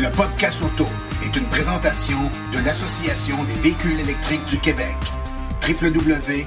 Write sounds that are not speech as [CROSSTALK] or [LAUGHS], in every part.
Le podcast auto est une présentation de l'Association des véhicules électriques du Québec. www.aveq.ca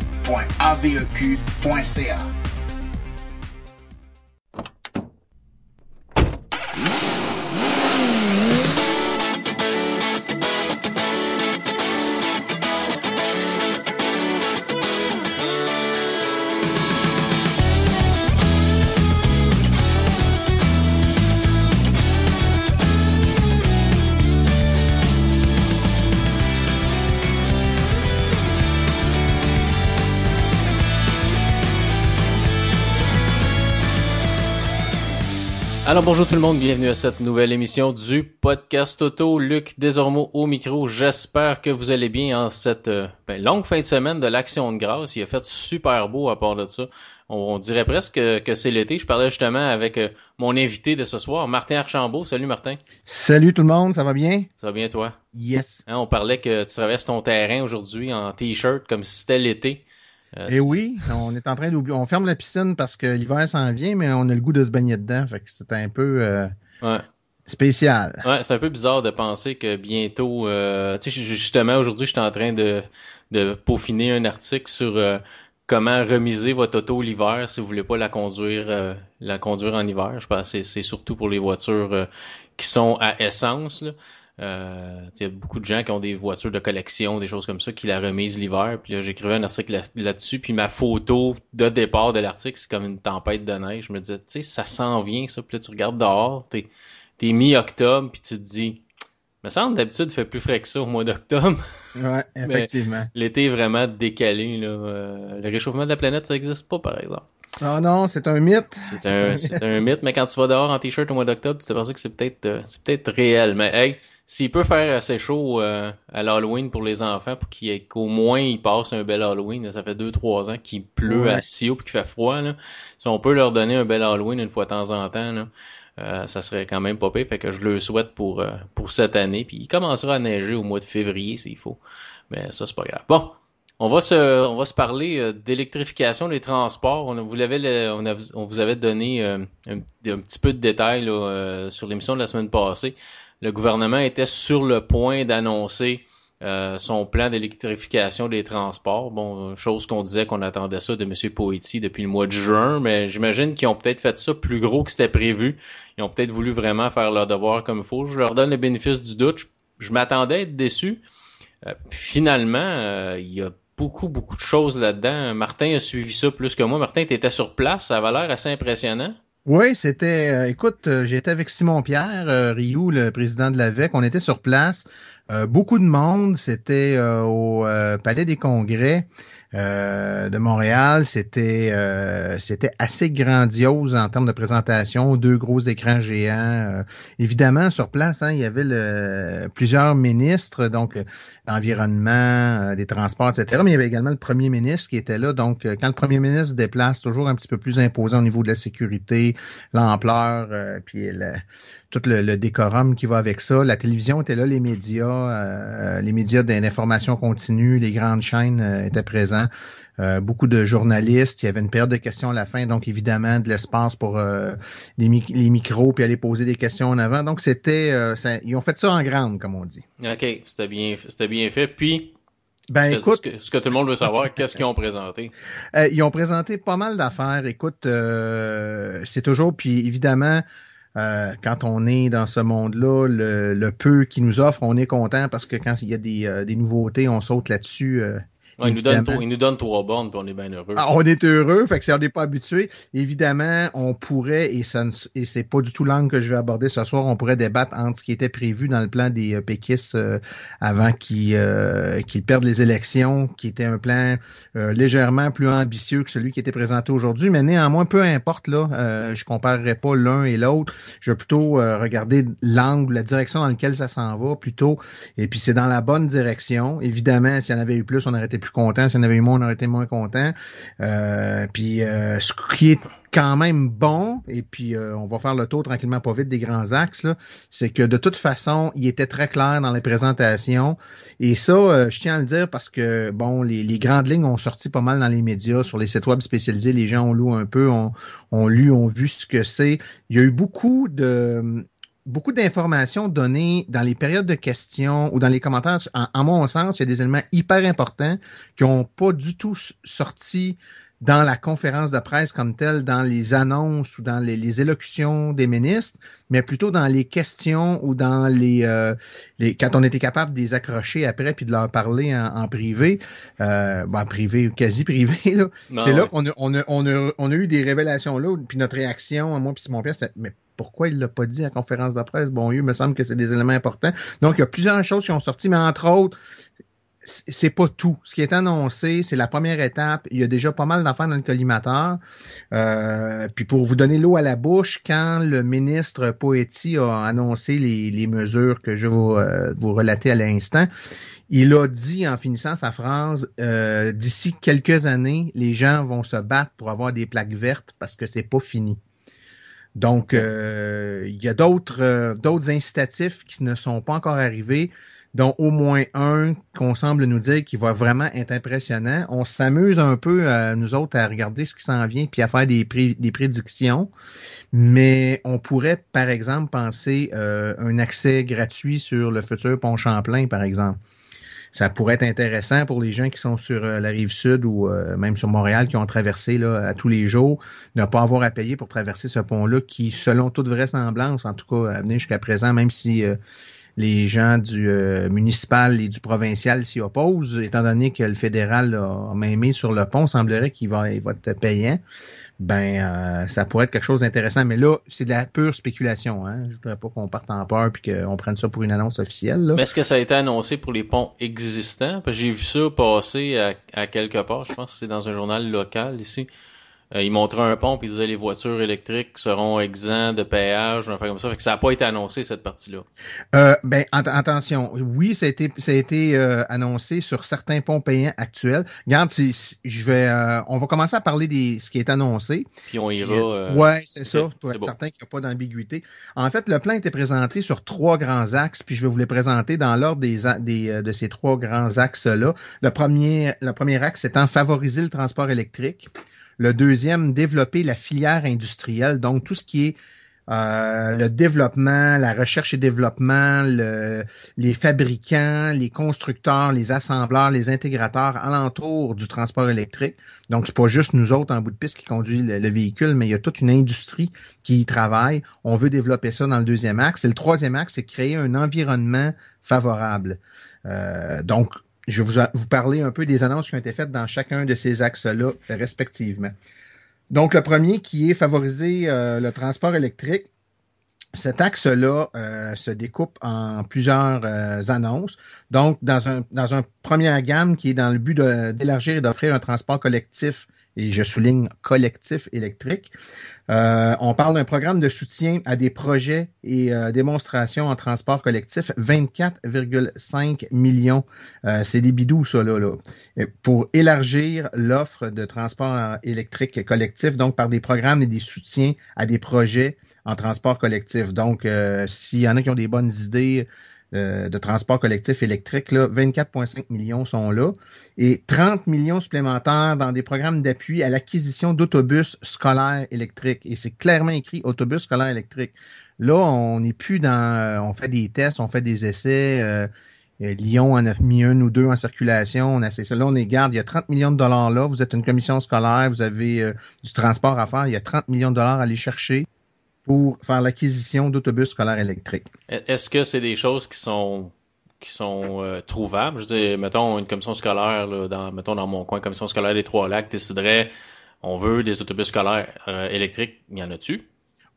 Alors bonjour tout le monde, bienvenue à cette nouvelle émission du podcast auto. Luc Desormeaux au micro. J'espère que vous allez bien en cette euh, ben, longue fin de semaine de l'Action de grâce. Il a fait super beau à part de ça. On, dirait presque que, c'est l'été. Je parlais justement avec euh, mon invité de ce soir, Martin Archambault. Salut Martin. Salut tout le monde, ça va bien? Ça va bien toi? Yes. Hein, on parlait que tu traverses ton terrain aujourd'hui en t-shirt comme si c'était l'été. Euh, eh oui, [LAUGHS] on est en train d'oublier. On ferme la piscine parce que l'hiver s'en vient, mais on a le goût de se baigner dedans. Fait que c'est un peu euh, spécial. Ouais, c'est un peu bizarre de penser que bientôt. Euh, tu sais, justement, aujourd'hui, je suis en train de, de peaufiner un article sur comment remiser votre auto l'hiver si vous voulez pas la conduire la conduire en hiver. Je pense que c'est surtout pour les voitures qui sont à essence. Là. Euh, il y a beaucoup de gens qui ont des voitures de collection, des choses comme ça, qui la remisent l'hiver. Puis là, j'écrivais un article là-dessus, puis ma photo de départ de l'article, c'est comme une tempête de neige. Je me disais, tu sais, ça s'en vient, ça. Puis là, tu regardes dehors, t'es es, mi-octobre, puis tu te dis, me semble d'habitude, il fait plus frais que ça au mois d'octobre. Ouais, [LAUGHS] effectivement. L'été est vraiment décalé. Là. Euh, le réchauffement de la planète, ça n'existe pas, par exemple. Non, non, c'est un mythe. C'est un, un, mythe, mais quand tu vas dehors en t-shirt au mois d'octobre, tu t'aperçois que c'est peut-être euh, c'est peut-être réel. Mais hey, s'il peut faire assez chaud euh, à l'Halloween pour les enfants, pour qu'au moins ils passent un bel Halloween, ça fait deux trois ans qu'il pleut à Sio puis qu'il fait froid. Là. Si on peut leur donner un bel Halloween une fois de temps en temps, là, euh, ça serait quand même pas pire. Fait que je le souhaite pour euh, pour cette année. Puis il commencera à neiger au mois de février s'il faut. Mais ça c'est pas grave. Bon, on va se, on va se parler euh, d'électrification des transports. On, vous l'avait, on, vous avait donné un, un, petit peu de détails là, sur l'émission de la semaine passée le gouvernement était sur le point d'annoncer euh, son plan d'électrification des transports. Bon, chose qu'on disait qu'on attendait ça de M. Poetti depuis le mois de juin, mais j'imagine qu'ils ont peut-être fait ça plus gros que c'était prévu. Ils ont peut-être voulu vraiment faire leur devoir comme il faut. Je leur donne le bénéfice du doute. Je, m'attendais à être déçu. Euh, finalement, euh, il y a beaucoup, beaucoup de choses là-dedans. Martin a suivi ça plus que moi. Martin, tu étais sur place. Ça avait l'air assez impressionnant. Oui, c'était. Euh, écoute, euh, j'étais avec Simon Pierre, euh, Rioux, le président de l'AVEC. On était sur place. beaucoup de monde. C'était au Palais des Congrès. Euh, de Montréal. C'était euh, c'était assez grandiose en termes de présentation, deux gros écrans géants. Euh, évidemment, sur place, hein, il y avait plusieurs ministres, donc l'environnement, des transports, etc. Mais il y avait également le premier ministre qui était là. Donc, quand le premier ministre se déplace, toujours un petit peu plus imposant au niveau de la sécurité, l'ampleur, puis le, tout le, décorum qui va avec ça. La télévision était là, les médias, euh, les médias d'information continue, les grandes chaînes euh, étaient présents. Euh, beaucoup de journalistes. Il y avait une période de questions à la fin, donc évidemment de l'espace pour les, micros puis aller poser des questions en avant. Donc c'était, ils ont fait ça en grande, comme on dit. Ok, c'était bien, c'était bien fait. Puis ben, ce écoute, que, ce que, tout le monde veut savoir, [LAUGHS] qu'est-ce qu'ils ont présenté? ils ont présenté pas mal d'affaires. Écoute, c'est toujours, puis évidemment, euh, quand on est dans ce monde-là, le, peu qu'ils nous offrent, on est content parce que quand il y a des, euh, des nouveautés, on saute là-dessus. Euh, il, nous donne, il nous donne trois bornes, puis on est bien heureux. Ah, on est heureux, fait que si on n'est pas habitué, évidemment, on pourrait, et ça et c'est pas du tout l'angle que je vais aborder ce soir, on pourrait débattre entre ce qui était prévu dans le plan des euh, péquistes euh, avant qu'ils euh, qu'ils perdent les élections, qui était un plan légèrement plus ambitieux que celui qui était présenté aujourd'hui, mais néanmoins, peu importe, là, je comparerai pas l'un et l'autre, je vais plutôt regarder l'angle, la direction dans laquelle ça s'en va, plutôt, et puis c'est dans la bonne direction. Évidemment, s'il y en avait eu plus, on aurait été plus content. S'il y avait eu moins, on aurait été moins content. Euh, puis euh, ce qui est quand même bon, et puis euh, on va faire le tour tranquillement pas vite des grands axes, c'est que de toute façon, il était très clair dans les présentations. Et ça, je tiens à le dire parce que, bon, les, grandes lignes ont sorti pas mal dans les médias, sur les sites web spécialisés, les gens ont lu un peu, ont lu, ont vu ce que c'est. Il y a eu beaucoup de beaucoup d'informations données dans les périodes de questions ou dans les commentaires. En, mon sens, il y a des éléments hyper importants qui n'ont pas du tout sorti dans la conférence de presse comme telle, dans les annonces ou dans les, élocutions des ministres, mais plutôt dans les questions ou dans les, euh, les quand on était capable de les accrocher après puis de leur parler en, privé, euh, ben, privé quasi privé là. C'est là qu'on a, on a, on a, on a eu des révélations là, puis notre réaction, moi puis mon père, c'est mais pourquoi il l'a pas dit à la conférence de presse? Bon, il me semble que c'est des éléments importants. Donc, il y a plusieurs choses qui ont sorti, mais entre autres, c'est pas tout. Ce qui est annoncé, c'est la première étape. Il y a déjà pas mal d'affaires dans le collimateur. Euh, puis pour vous donner l'eau à la bouche, quand le ministre Poetti a annoncé les, mesures que je vais vous, euh, relater à l'instant, il a dit en finissant sa phrase euh, d'ici quelques années, les gens vont se battre pour avoir des plaques vertes parce que c'est pas fini. Donc, il y a d'autres d'autres incitatifs qui ne sont pas encore arrivés dont au moins un qu'on semble nous dire qui va vraiment être impressionnant. On s'amuse un peu, euh, nous autres, à regarder ce qui s'en vient puis à faire des, des prédictions. Mais on pourrait, par exemple, penser euh, un accès gratuit sur le futur pont Champlain, par exemple. Ça pourrait être intéressant pour les gens qui sont sur euh, la rive sud ou même sur Montréal, qui ont traversé là, à tous les jours, ne pas avoir à payer pour traverser ce pont-là, qui, selon toute vraisemblance, en tout cas, à venir jusqu'à présent, même si les gens du euh, municipal et du provincial s'y opposent, étant donné que le fédéral a même mis sur le pont, semblerait qu'il va, il va être payant. Ben, euh, ça pourrait être quelque chose d'intéressant, mais là, c'est de la pure spéculation. Hein? Je voudrais pas qu'on parte en peur puis qu'on prenne ça pour une annonce officielle. Mais est-ce que ça a été annoncé pour les ponts existants? J'ai vu ça passer à, à quelque part. Je pense que c'est dans un journal local ici. Euh, il montrait un pont et il disait les voitures électriques seront exemptes de péage, un comme ça. Fait que ça n'a pas été annoncé cette partie-là. Euh, ben attention, oui, ça a été, ça a été euh, annoncé sur certains ponts payants actuels. Regarde, si, je vais, euh, on va commencer à parler des ce qui est annoncé. Puis on ira. ouais, c'est ça, pour être certain qu'il n'y a pas d'ambiguïté. En fait, le plan a été présenté sur trois grands axes, puis je vais vous les présenter dans l'ordre des, des de ces trois grands axes-là. Le premier, le premier axe étant favoriser le transport électrique. Le deuxième, développer la filière industrielle, donc tout ce qui est euh, le développement, la recherche et développement, les fabricants, les constructeurs, les assembleurs, les intégrateurs alentour du transport électrique. Donc, c'est pas juste nous autres en bout de piste qui conduit le, véhicule, mais il y a toute une industrie qui y travaille. On veut développer ça dans le deuxième axe. Et le troisième axe, c'est créer un environnement favorable. Euh, donc, je vais vous, parler un peu des annonces qui ont été faites dans chacun de ces axes-là, respectivement. Donc, le premier qui est favoriser euh, le transport électrique. Cet axe-là euh, se découpe en plusieurs euh, annonces. Donc, dans un, dans un première gamme qui est dans le but d'élargir et d'offrir un transport collectif et je souligne collectif électrique. Euh, on parle d'un programme de soutien à des projets et euh, démonstrations en transport collectif, 24,5 millions. Euh, c'est des bidous, ça, là, là. Pour élargir l'offre de transport électrique collectif, donc par des programmes et des soutiens à des projets en transport collectif. Donc, s'il y en a qui ont des bonnes idées, euh, de transport collectif électrique, 24,5 millions sont là et 30 millions supplémentaires dans des programmes d'appui à l'acquisition d'autobus scolaires électriques. Et c'est clairement écrit autobus scolaires électriques. Là, on n'est plus dans... Euh, on fait des tests, on fait des essais. Euh, Lyon en a mis un ou deux en circulation. On a ça. Là, on est garde. Il y a 30 millions de dollars là. Vous êtes une commission scolaire, vous avez du transport à faire. Il y a 30 millions de dollars à aller chercher pour faire l'acquisition d'autobus scolaires électriques. Est-ce que c'est des choses qui sont qui sont euh, trouvables? Je dis, mettons une commission scolaire, là, dans, mettons dans mon coin, commission scolaire des Trois-Lacs déciderait on veut des autobus scolaires euh, électriques, il y en a-tu?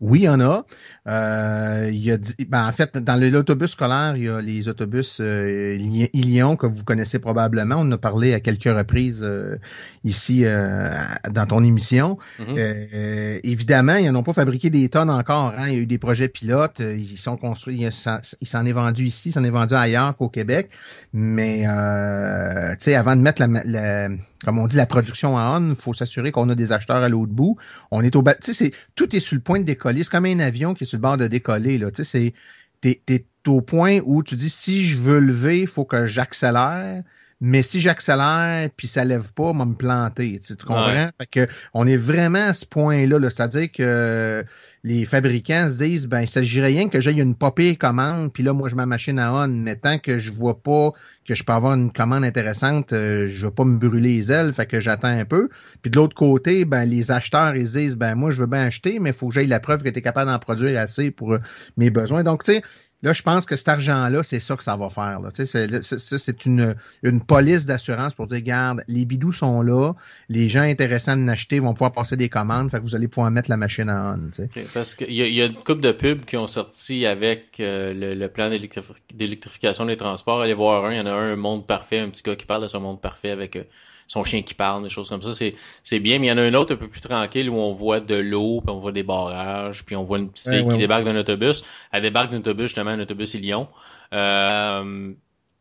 Oui, il y en a. Euh, il y a ben, en fait, dans l'autobus scolaire, il y a les autobus euh, Ilion que vous connaissez probablement. On en a parlé à quelques reprises euh, ici euh, dans ton émission. Mm-hmm. Euh, évidemment, ils n'ont pas fabriqué des tonnes encore. Hein. Il y a eu des projets pilotes. Ils sont construits. Il s'en est vendu ici, s'en est vendu ailleurs qu'au Québec. Mais tu sais, avant de mettre la, la comme on dit, la production en on, il faut s'assurer qu'on a des acheteurs à l'autre bout. On est au bas. Tu sais, tout est sur le point de décoller. C'est comme un avion qui est sur le bord de décoller. Là. Tu sais, t'es, au point où tu dis si je veux lever, il faut que j'accélère. Mais si j'accélère puis ça lève pas, on va me planter. Tu, comprends? Fait que on est vraiment à ce point-là, -là, c'est à dire que les fabricants se disent ben il s'agirait rien que j'aille une popée commande, puis là, moi, je ma machine à on, mais tant que je vois pas que je peux avoir une commande intéressante, euh, je vais pas me brûler les ailes, fait que j'attends un peu. Puis de l'autre côté, ben les acheteurs, ils se disent ben moi, je veux bien acheter, mais il faut que j'aille la preuve que tu es capable d'en produire assez pour euh, mes besoins. Donc, tu sais, Là, je pense que cet argent-là, c'est ça que ça va faire. C'est une, une police d'assurance pour dire, garde, les bidous sont là, les gens intéressants de l'acheter vont pouvoir passer des commandes, fait que vous allez pouvoir mettre la machine en on. parce qu'il y, y, a une couple de pubs qui ont sorti avec euh, le, plan d'électrification des transports. Allez voir un, il y en a un, un monde parfait, un petit gars qui parle de son monde parfait avec... Euh, son chien qui parle, des choses comme ça. C'est, c'est bien, mais il y en a un autre un peu plus tranquille où on voit de l'eau, puis on voit des barrages, puis on voit une petite fille qui débarque d'un autobus. Elle débarque d'un autobus, justement, un autobus Lyon. Euh,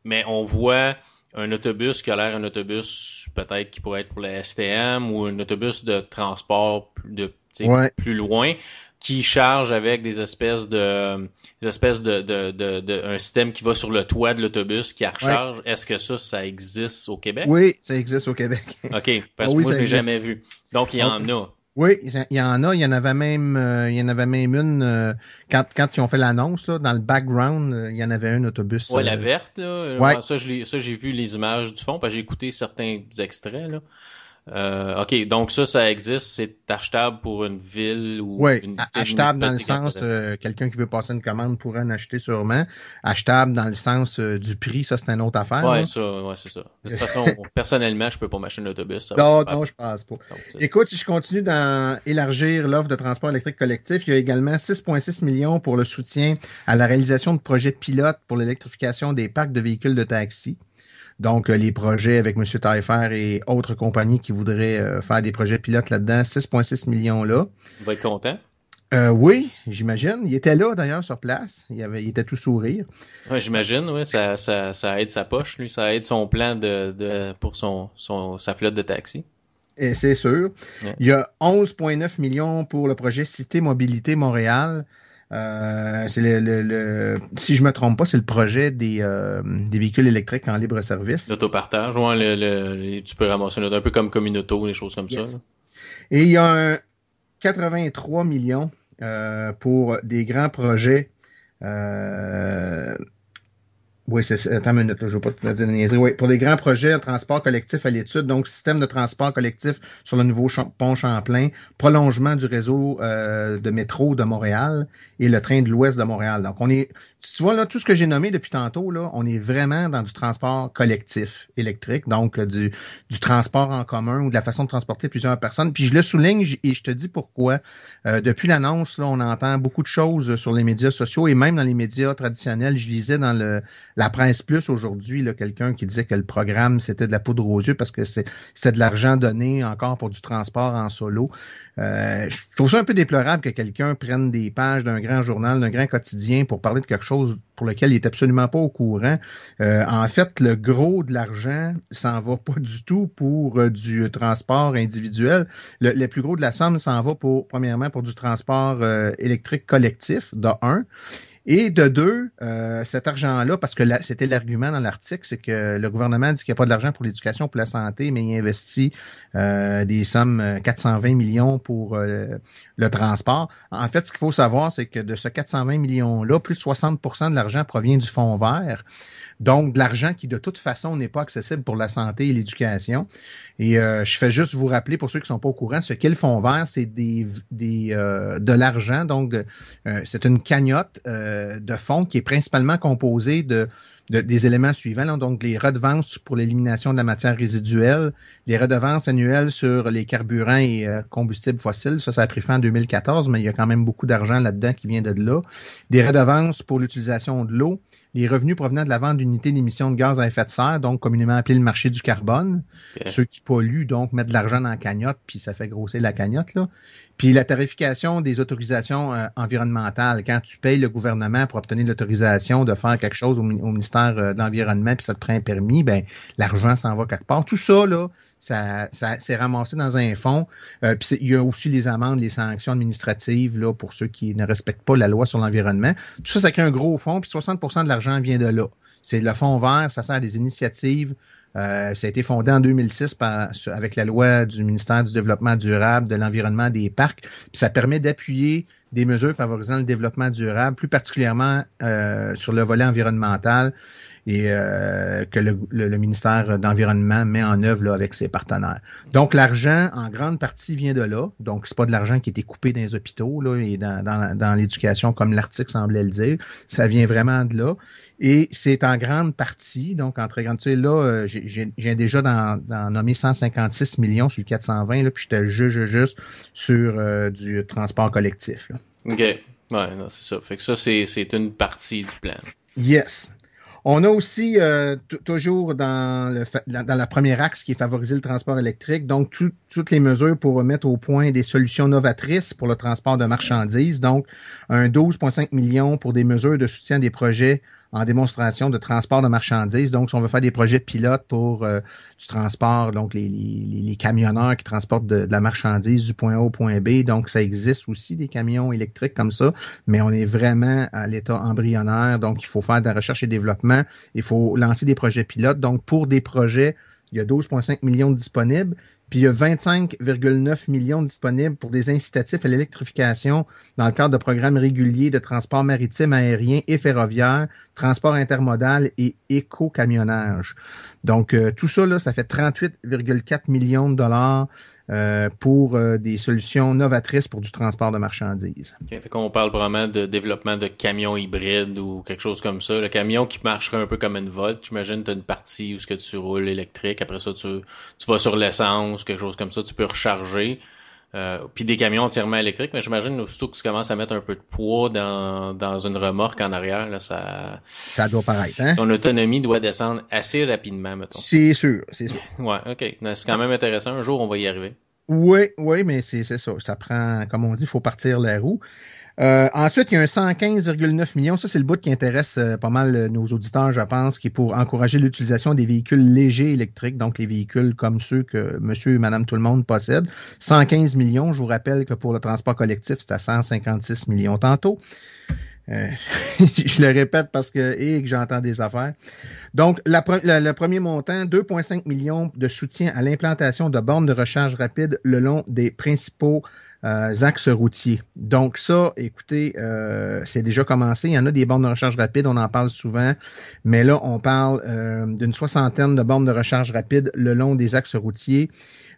mais on voit un autobus qui a l'air un autobus peut-être qui pourrait être pour la STM ou un autobus de transport de plus loin qui charge avec des espèces de des espèces de, de, de, un système qui va sur le toit de l'autobus qui recharge. Est-ce que ça, ça existe au Québec? Oui, ça existe au Québec. [LAUGHS] OK, parce que moi, je l'ai jamais vu. Donc, il y en a. Oui, il y en a. Il y en avait même, euh, il y en avait même une euh, quand, quand ils ont fait l'annonce dans le background, euh, il y en avait un autobus. Ouais, la verte là. Ouais. Ça, ça j'ai vu les images du fond, parce que j'ai écouté certains extraits là. Euh, OK, donc ça, ça existe, c'est achetable pour une ville ou oui, une achetable dans le sens euh, quelqu'un qui veut passer une commande pourrait en acheter sûrement. Achetable dans le sens euh, du prix, ça c'est une autre affaire. Ouais, ça, ouais, c'est ça. De toute [LAUGHS] façon, personnellement, je peux pas m'acheter un autobus. non, non, je pense pas. Écoute, si je continue d'élargir l'offre de transport électrique collectif, il y a également 6,6 millions pour le soutien à la réalisation de projets pilotes pour l'électrification des parcs de véhicules de taxi. Donc, euh, les projets avec M. Taillefer et autres compagnies qui voudraient euh, faire des projets pilotes là-dedans, 6,6 millions là. On va être content. Euh, oui, j'imagine. Il était là d'ailleurs sur place. Il, avait, il était tout sourire. Oui, j'imagine, oui. Ça, ça, ça, aide sa poche, lui. Ça aide son plan de, de pour son, son, sa flotte de taxi. Et c'est sûr. Il y a 11,9 millions pour le projet Cité Mobilité Montréal. Euh, c'est le, le, si je me trompe pas, c'est le projet des, euh, des véhicules électriques en libre service. L'autopartage, ouais, le, le, tu peux ramasser un peu comme Communauto, des choses comme ça. Et il y a un 83 millions euh, pour des grands projets euh, oui, c'est Attends une minute, là, je ne vais pas te dire une Oui, pour les grands projets de transport collectif à l'étude, donc système de transport collectif sur le nouveau pont Champlain, prolongement du réseau euh, de métro de Montréal et le train de l'Ouest de Montréal. Donc, on est, tu vois là, tout ce que j'ai nommé depuis tantôt, là, on est vraiment dans du transport collectif électrique, donc euh, du, du transport en commun ou de la façon de transporter plusieurs personnes. Puis je le souligne et je te dis pourquoi. Euh, depuis l'annonce, on entend beaucoup de choses sur les médias sociaux et même dans les médias traditionnels. Je lisais dans le la presse plus aujourd'hui, quelqu'un qui disait que le programme, c'était de la poudre aux yeux parce que c'est de l'argent donné encore pour du transport en solo. Euh, je trouve ça un peu déplorable que quelqu'un prenne des pages d'un grand journal, d'un grand quotidien pour parler de quelque chose pour lequel il est absolument pas au courant. Euh, en fait, le gros de l'argent s'en va pas du tout pour euh, du transport individuel. Le, le, plus gros de la somme s'en va pour, premièrement, pour du transport électrique collectif, de un. Et de deux, euh, cet argent-là, parce que c'était l'argument dans l'article, c'est que le gouvernement dit qu'il n'y a pas de l'argent pour l'éducation, pour la santé, mais il investit euh, des sommes 420 euh, millions pour le transport. En fait, ce qu'il faut savoir, c'est que de ce 420 millions-là, plus de 60% de l'argent provient du fonds vert. Donc, de l'argent qui, de toute façon, n'est pas accessible pour la santé et l'éducation. Et euh, je fais juste vous rappeler, pour ceux qui ne sont pas au courant, ce qu'est le fonds vert, c'est des, des euh, de l'argent. Donc, euh, c'est une cagnotte de fonds qui est principalement composée de des éléments suivants, donc les redevances pour l'élimination de la matière résiduelle, les redevances annuelles sur les carburants et euh, combustibles fossiles, ça, ça a pris fin en 2014, mais il y a quand même beaucoup d'argent là-dedans qui vient de là. Des redevances pour l'utilisation de l'eau, les revenus provenant de la vente d'unités d'émissions de gaz à effet de serre, donc communément appelé le marché du carbone. Ceux qui polluent, donc, mettent de l'argent dans la cagnotte, puis ça fait grossir la cagnotte, là. Puis la tarification des autorisations euh, environnementales, quand tu payes le gouvernement pour obtenir l'autorisation de faire quelque chose au, ministère euh, de l'Environnement, puis ça te prend un permis, ben l'argent s'en va quelque part. Tout ça, là, ça, ça s'est ramassé dans un fonds. Euh, puis il y a aussi les amendes, les sanctions administratives là, pour ceux qui ne respectent pas la loi sur l'environnement. Tout ça, ça crée un gros fonds, puis 60% de l'argent vient de là. C'est le fonds vert, ça sert à des initiatives Euh, ça a été fondé en 2006 par, avec la loi du ministère du Développement durable, de l'environnement des parcs. Puis ça permet d'appuyer des mesures favorisant le développement durable, plus particulièrement euh, sur le volet environnemental et euh, que le, le, ministère d'environnement met en œuvre là, avec ses partenaires. Donc l'argent en grande partie vient de là. Donc c'est pas de l'argent qui a été coupé dans les hôpitaux là, et dans, dans, dans l'éducation comme l'article semblait le dire. Ça vient vraiment de là. Et c'est en grande partie, donc en très grande, sais, là, euh, j'ai déjà dans, dans nommé 156 millions sur le 420, là, puis j'étais juste, juste sur euh, du transport collectif. Là. OK. Ouais, c'est ça. Fait que ça, c'est une partie du plan. Yes. On a aussi euh, toujours dans, le, dans la première axe qui est favoriser le transport électrique, donc toutes les mesures pour mettre au point des solutions novatrices pour le transport de marchandises, donc un 12,5 millions pour des mesures de soutien des projets en démonstration de transport de marchandises. Donc, si on veut faire des projets pilotes pour euh, du transport, donc les, camionneurs qui transportent de, la marchandise du point A au point B, donc ça existe aussi des camions électriques comme ça, mais on est vraiment à l'état embryonnaire, donc il faut faire de la recherche et développement, il faut lancer des projets pilotes. Donc, pour des projets il y a 12,5 millions disponibles, puis il y a 25,9 millions disponibles pour des incitatifs à l'électrification dans le cadre de programmes réguliers de transport maritime, aérien et ferroviaire, transport intermodal et éco-camionnage. Donc, euh, tout ça, là, ça fait 38,4 millions de dollars euh, pour euh, des solutions novatrices pour du transport de marchandises. Okay, fait qu'on parle vraiment de développement de camions hybrides ou quelque chose comme ça. Le camion qui marcherait un peu comme une Volt, j'imagine tu as une partie où ce que tu roules électrique, après ça tu, tu vas sur l'essence, quelque chose comme ça, tu peux recharger. Euh, puis des camions entièrement électriques, mais j'imagine aussitôt que tu commences à mettre un peu de poids dans, dans une remorque en arrière, là, ça... Ça doit paraître, hein? Ton autonomie doit descendre assez rapidement, mettons. C'est sûr, c'est sûr. [LAUGHS] ouais, ok. C'est quand même intéressant. Un jour, on va y arriver. Oui, oui, mais c'est ça. Ça prend, comme on dit, il faut partir la roue. Euh, ensuite, il y a un 115,9 millions. Ça, c'est le bout qui intéresse euh, pas mal euh, nos auditeurs, je pense, qui est pour encourager l'utilisation des véhicules légers électriques, donc les véhicules comme ceux que monsieur et madame tout le monde possèdent. 115 millions. Je vous rappelle que pour le transport collectif, c'est à 156 millions tantôt. [LAUGHS] je le répète parce que, et que j'entends des affaires. Donc, le premier montant, 2,5 millions de soutien à l'implantation de bornes de recharge rapide le long des principaux euh, axes routiers. Donc ça, écoutez, euh, c'est déjà commencé. Il y en a des bornes de recharge rapide, on en parle souvent, mais là, on parle euh, d'une soixantaine de bornes de recharge rapide le long des axes routiers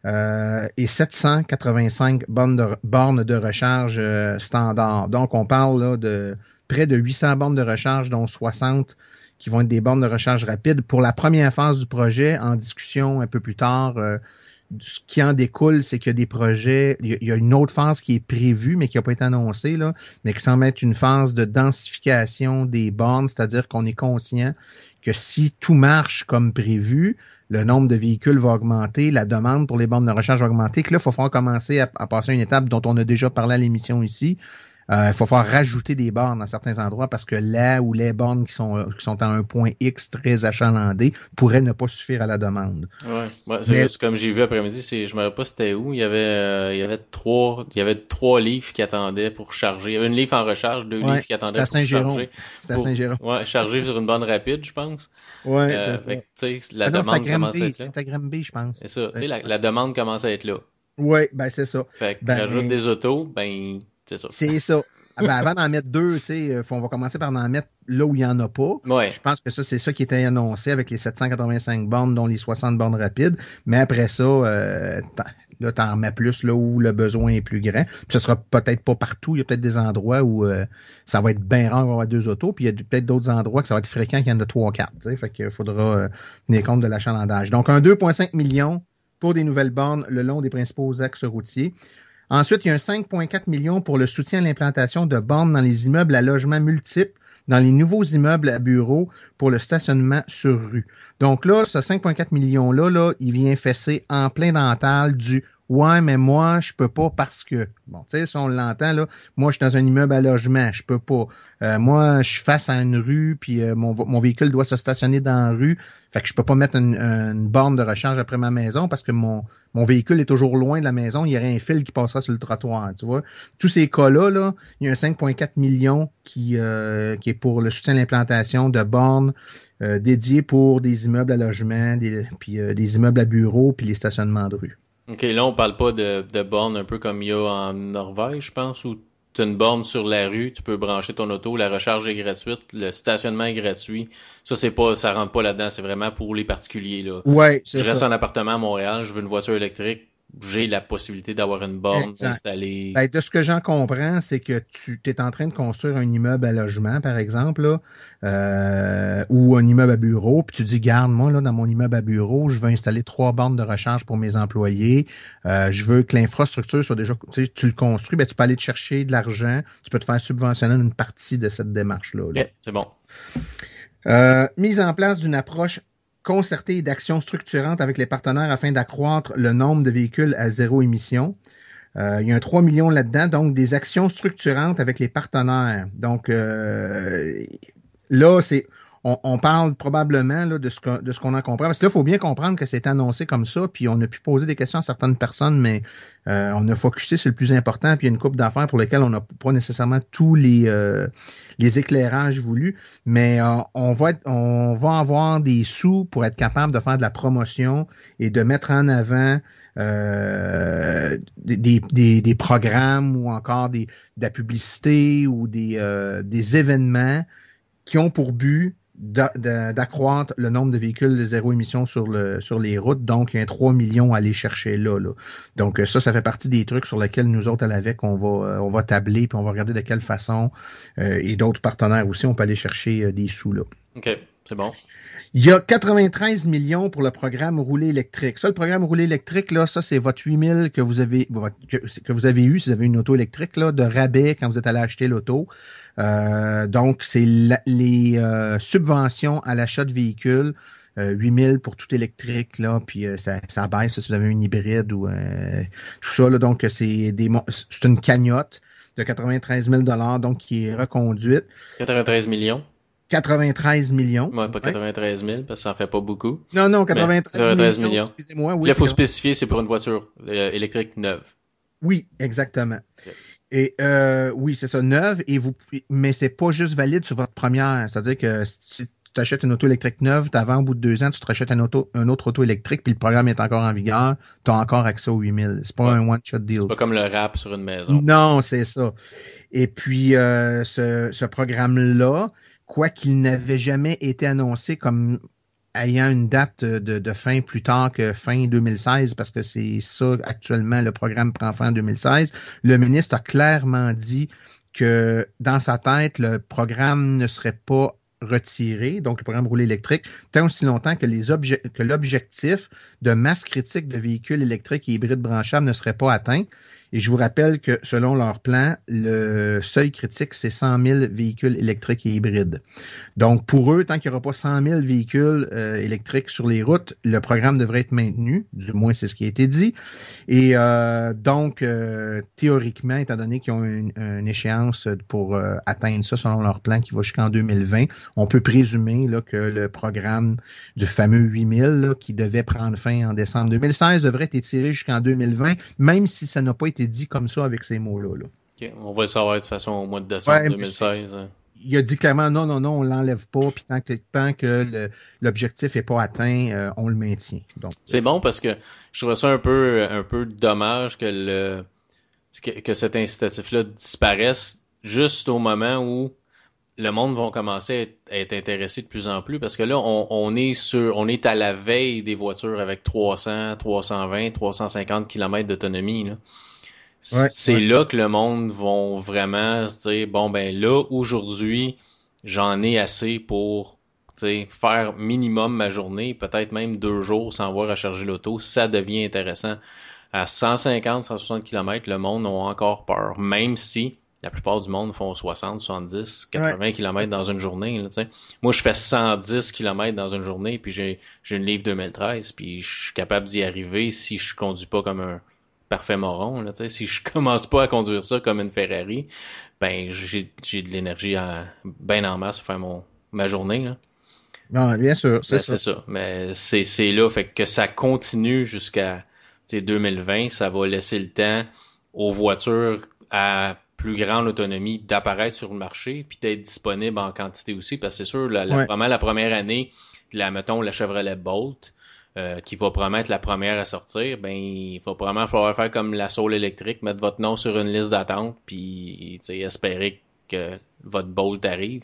et 785 bornes de, bornes de recharge standard. Donc, on parle là, de près de 800 bornes de recharge, dont 60 qui vont être des bornes de recharge rapide pour la première phase du projet, en discussion un peu plus tard ce qui en découle, c'est qu'il y a des projets, il y a une autre phase qui est prévue, mais qui n'a pas été annoncée, là, mais qui semble être une phase de densification des bornes, c'est-à-dire qu'on est conscient que si tout marche comme prévu, le nombre de véhicules va augmenter, la demande pour les bornes de recharge va augmenter, que là, il faut commencer à, à passer une étape dont on a déjà parlé à l'émission ici, il euh, faut falloir rajouter des bornes dans certains endroits parce que là où les bornes qui sont, qui sont à un point X très achalandé pourraient ne pas suffire à la demande. Ouais, c'est juste comme j'ai vu après-midi, c'est, je me rappelle pas c'était où, il y avait, euh, il y avait trois, il y avait trois livres qui attendaient pour charger. Il y avait une livre en recharge, deux livres qui attendaient pour charger. C'était à Saint-Jérôme. Ouais, charger sur une borne rapide, je pense. Ouais, euh, c'est ça. la demande commence à être là. C'est à je pense. C'est ça, tu sais, la, la, demande commence à être là. Oui, ben c'est ça. Fait que ben, rajoute des autos, ben c'est ça. C'est ça. Ah ben, avant d'en mettre deux, tu sais, euh, on va commencer par en mettre là où il n'y en a pas. Ouais. Je pense que ça, c'est ça qui était annoncé avec les 785 bornes, dont les 60 bornes rapides. Mais après ça, euh, là, t'en remets plus là où le besoin est plus grand. Puis ce sera peut-être pas partout. Il y a peut-être des endroits où euh, ça va être bien rare d'avoir deux autos. Puis il y a peut-être d'autres endroits que ça va être fréquent qu'il y en a trois ou quatre. Tu sais, fait qu'il faudra euh, tenir compte de l'achalandage. Donc, un 2,5 millions pour des nouvelles bornes le long des principaux axes routiers. Ensuite, il y a un 5,4 millions pour le soutien à l'implantation de bornes dans les immeubles à logements multiples, dans les nouveaux immeubles à bureaux pour le stationnement sur rue. Donc là, ce 5,4 millions-là, là, il vient fesser en plein dental du Ouais, mais moi, je peux pas parce que. Bon, tu sais, si on l'entend, là, moi, je suis dans un immeuble à logement, je peux pas. Euh, moi, je suis face à une rue, puis euh, mon, mon véhicule doit se stationner dans la rue. Fait que je peux pas mettre une, une, borne de recharge après ma maison parce que mon, mon véhicule est toujours loin de la maison. Il y aurait un fil qui passera sur le trottoir, tu vois. Tous ces cas-là, là, il y a un 5,4 millions qui, euh, qui est pour le soutien à l'implantation de bornes dédiées pour des immeubles à logement, des, puis des immeubles à bureaux, puis les stationnements de rue. OK, là, on parle pas de, de bornes un peu comme il y a en Norvège, je pense, où tu as une borne sur la rue, tu peux brancher ton auto, la recharge est gratuite, le stationnement est gratuit. Ça, c'est pas, ça rentre pas là-dedans, c'est vraiment pour les particuliers, là. Ouais, Je reste en appartement à Montréal, je veux une voiture électrique, j'ai la possibilité d'avoir une borne Exact. installée. Ben, de ce que j'en comprends, c'est que tu es en train de construire un immeuble à logement, par exemple, là, euh, ou un immeuble à bureau, puis tu dis, garde, moi, là, dans mon immeuble à bureau, je veux installer trois bornes de recharge pour mes employés. Euh, je veux que l'infrastructure soit déjà, tu sais, tu le construis, ben, tu peux aller te chercher de l'argent, tu peux te faire subventionner une partie de cette démarche-là. là. C'est bon. Euh, mise en place d'une approche concertée d'actions structurantes avec les partenaires afin d'accroître le nombre de véhicules à zéro émission. Euh, il y a un 3 millions là-dedans, donc des actions structurantes avec les partenaires. Donc euh, là, c'est on, parle probablement là, de ce qu'on en comprend. Parce que là, il faut bien comprendre que c'est annoncé comme ça, puis on a pu poser des questions à certaines personnes, mais euh, on a focusé sur le plus important, puis il y a une coupe d'affaires pour lesquelles on n'a pas nécessairement tous les, euh, éclairages voulus, mais euh, on, va avoir des sous pour être capable de faire de la promotion et de mettre en avant euh, des, programmes ou encore des, de la publicité ou des, événements qui ont pour but d'accroître le nombre de véhicules de zéro émission sur, le, sur les routes. Donc, il y a un 3 millions à aller chercher là. là. Donc, euh, ça, ça fait partie des trucs sur lesquels nous autres, à l'AVEC, on va, euh, on va tabler, puis on va regarder de quelle façon, euh, et d'autres partenaires aussi, on peut aller chercher des sous là. OK, c'est bon. Il y a 93 millions pour le programme roulé électrique. Ça, le programme roulé électrique, là, ça, c'est votre 8000 que vous avez, votre- que, que vous avez eu si vous avez une auto électrique, là, de rabais quand vous êtes allé acheter l'auto. Euh, donc, c'est les euh, subventions à l'achat de véhicules. Euh, 8000 pour tout électrique, là, puis euh, ça, ça baisse si vous avez une hybride ou euh, tout ça. Là, donc, c'est des c'est une cagnotte de 93 000 donc qui est reconduite. 93 millions? 93 millions. Ouais, pas Ouais. 93 000, parce que ça en fait pas beaucoup. Non, non, 93, 93 millions. millions. Excusez-moi, Puis oui. là, faut spécifier, c'est pour une voiture euh, électrique neuve. Oui, exactement. Et euh, oui, c'est ça, neuve, et vous mais c'est pas juste valide sur votre première. C'est-à-dire que si tu achètes une auto électrique neuve, t'avant au bout de deux ans, tu te rachètes un, auto, un autre auto électrique, puis le programme est encore en vigueur, tu as encore accès aux 8000. C'est pas Ouais. un one-shot deal. C'est pas comme le rap sur une maison. Non, c'est ça. Et puis, euh, ce, ce programme-là, quoi qu'il n'avait jamais été annoncé comme ayant une date de, de fin plus tard que fin 2016, parce que c'est ça actuellement, le programme prend fin en 2016, le ministre a clairement dit que dans sa tête, le programme ne serait pas retiré, donc le programme roulé électrique, tant aussi longtemps que l'objectif de masse critique de véhicules électriques et hybrides branchables ne serait pas atteint. Et je vous rappelle que selon leur plan, le seuil critique, c'est 100 000 véhicules électriques et hybrides. Donc pour eux, tant qu'il n'y aura pas 100 000 véhicules euh, électriques sur les routes, le programme devrait être maintenu, du moins c'est ce qui a été dit. Et euh, donc, euh, théoriquement, étant donné qu'ils ont une, échéance pour atteindre ça selon leur plan qui va jusqu'en 2020, on peut présumer que le programme du fameux 8000 là, qui devait prendre fin en décembre 2016 devrait être étiré jusqu'en 2020, même si ça n'a pas été dit comme ça avec ces mots-là. là. On va le savoir de toute façon au mois de décembre Ouais, mais 2016. hein. Il a dit clairement non, non, non, on l'enlève pas, puis tant que, tant que l'objectif est pas atteint, euh, on le maintient. C'est bon parce que je trouve ça un peu, un peu dommage que le que, que cet incitatif-là disparaisse juste au moment où le monde va commencer à être, à être intéressé de plus en plus parce que là, on, on est sur, on est à la veille des voitures avec 300, 320, 350 km d'autonomie. C'est ouais. là que le monde vont vraiment se dire bon ben là aujourd'hui j'en ai assez pour faire minimum ma journée, peut-être même deux jours sans avoir à charger l'auto, ça devient intéressant. À 150, 160 km, le monde a encore peur, même si la plupart du monde font 60, 70, 80 km dans une journée. Là. Moi, je fais 110 km dans une journée, puis j'ai j'ai une Livre 2013, puis je suis capable d'y arriver si je conduis pas comme un parfait moron. Là, si je [LAUGHS] commence pas à conduire ça comme une Ferrari, ben j'ai, j'ai de l'énergie bien en masse pour faire mon, ma journée. Là. Non, bien sûr, c'est ben, ça. C'est ça. Mais c'est, c'est là, fait que ça continue jusqu'à 2020, ça va laisser le temps aux voitures à plus grande autonomie d'apparaître sur le marché puis d'être disponible en quantité aussi parce que c'est sûr la, la, vraiment la première année la mettons la Chevrolet Bolt euh, qui va promettre la première à sortir ben il va probablement falloir faire comme la Soul électrique mettre votre nom sur une liste d'attente puis espérer que votre Bolt arrive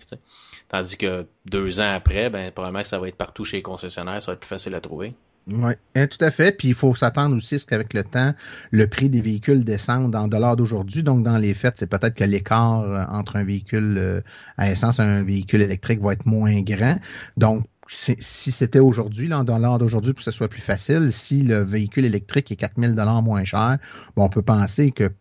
tandis que deux ans après ben probablement que ça va être partout chez les concessionnaires ça va être plus facile à trouver oui, hein, tout à fait. Puis il faut s'attendre aussi à ce qu'avec le temps, le prix des véhicules descende en dollars d'aujourd'hui. Donc, dans les faits, c'est peut-être que l'écart euh, entre un véhicule euh, à essence et un véhicule électrique va être moins grand. Donc, si c'était aujourd'hui, en dollars d'aujourd'hui, pour que ce soit plus facile, si le véhicule électrique est 4000 dollars moins cher, bon, on peut penser que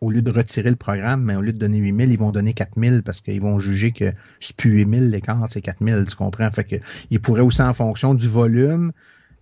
au lieu de retirer le programme, mais au lieu de donner 8000, ils vont donner 4000 parce qu'ils vont juger que c'est plus 8000 l'écart, c'est 4000, tu comprends? Fait que, ils pourraient aussi, en fonction du volume,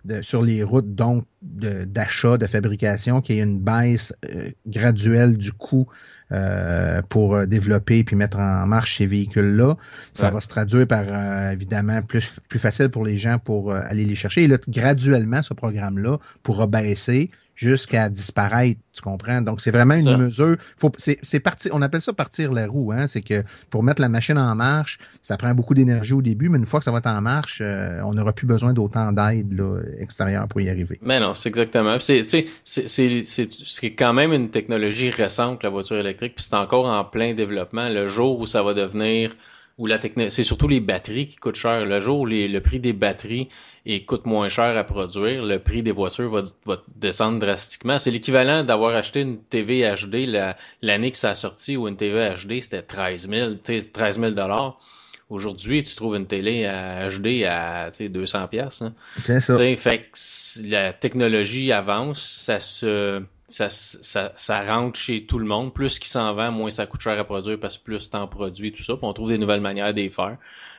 de, sur les routes donc d'achat, de, fabrication, qu'il y ait une baisse euh, graduelle du coût euh, pour euh, développer puis mettre en marche ces véhicules-là. Ça va se traduire par évidemment plus, plus facile pour les gens pour aller les chercher. Et là, graduellement, ce programme-là pourra baisser jusqu'à disparaître, tu comprends? Donc, c'est vraiment une mesure. Faut, c'est, parti, on appelle ça partir la roue, hein? C'est que pour mettre la machine en marche, ça prend beaucoup d'énergie au début, mais une fois que ça va être en marche, euh, on n'aura plus besoin d'autant d'aide là, extérieure pour y arriver. Mais non, c'est exactement. C'est, c'est, c'est, c'est, c'est quand même une technologie récente, la voiture électrique, puis c'est encore en plein développement. Le jour où ça va devenir où la technologie, c'est surtout les batteries qui coûtent cher. Le jour où le prix des batteries est, coûte moins cher à produire, le prix des voitures va, va descendre drastiquement. C'est l'équivalent d'avoir acheté une TV HD l'année que ça a sorti ou une TV HD, c'était 13 000, 13 000 dollars. Aujourd'hui, tu trouves une télé à HD à 200 pièces. Hein. C'est ça. fait que la technologie avance, ça se ça, rentre chez tout le monde. Plus qu'il s'en vend, moins ça coûte cher à produire parce que plus t'en produit, tout ça. Puis on trouve des nouvelles manières d'y faire.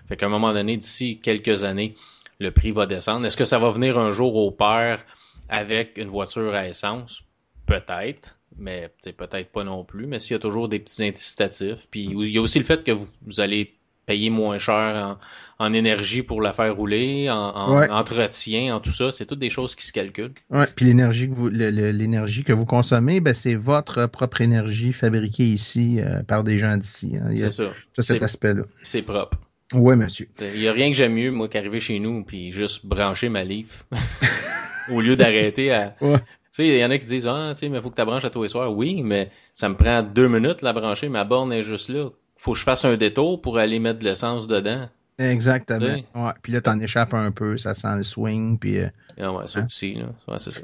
Fait qu'à un moment donné, d'ici quelques années, le prix va descendre. Est-ce que ça va venir un jour au pair avec une voiture à essence? Peut-être, mais peut-être pas non plus. Mais s'il y a toujours des petits incitatifs. Puis il y a aussi le fait que vous allez payer moins cher en, en, énergie pour la faire rouler, en, en entretien, en tout ça. C'est toutes des choses qui se calculent. Ouais, puis l'énergie que vous l'énergie que vous consommez, ben c'est votre propre énergie fabriquée ici euh, par des gens d'ici. Hein. C'est ça. Tout cet aspect-là. C'est propre. Oui, monsieur. Il n'y a rien que j'aime mieux, moi, qu'arriver chez nous puis juste brancher ma livre [LAUGHS] au lieu d'arrêter à. [LAUGHS] Ouais. Tu sais, il y en a qui disent Ah, tu sais, mais faut que tu branches à tous les soirs. Oui, mais ça me prend deux minutes la brancher, ma borne est juste là faut que je fasse un détour pour aller mettre de l'essence dedans. Exactement. Ouais. Puis là, t'en échappes un peu, ça sent le swing, puis... Euh... Ah ouais, ça hein? aussi, là. Ouais, c'est ça.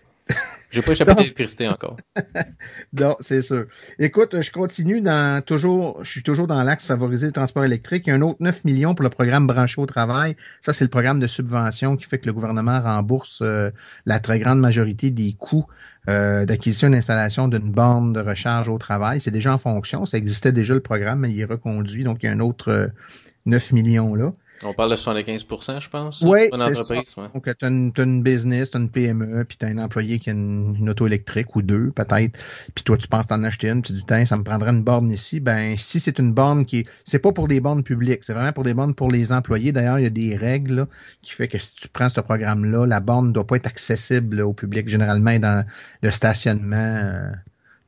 J'ai pas échappé [LAUGHS] d'électricité encore. [LAUGHS] non, c'est sûr. Écoute, je continue dans toujours, je suis toujours dans l'axe favoriser le transport électrique. Il y a un autre 9 millions pour le programme branché au travail. Ça, c'est le programme de subvention qui fait que le gouvernement rembourse euh, la très grande majorité des coûts euh, d'acquisition et d'installation d'une borne de recharge au travail. C'est déjà en fonction. Ça existait déjà le programme, mais il est reconduit. Donc, il y a un autre euh, 9 millions là. On parle de 75% je pense. Oui, c'est ça. Ouais. Donc, tu as, une business, tu as une PME, puis tu as un employé qui a une, auto électrique ou deux, peut-être. Puis toi, tu penses t'en acheter une, tu dis, tiens, ça me prendrait une borne ici. Ben, si c'est une borne qui C'est pas pour des bornes publiques, c'est vraiment pour des bornes pour les employés. D'ailleurs, il y a des règles là, qui fait que si tu prends ce programme-là, la borne ne doit pas être accessible au public, généralement dans le stationnement. Euh,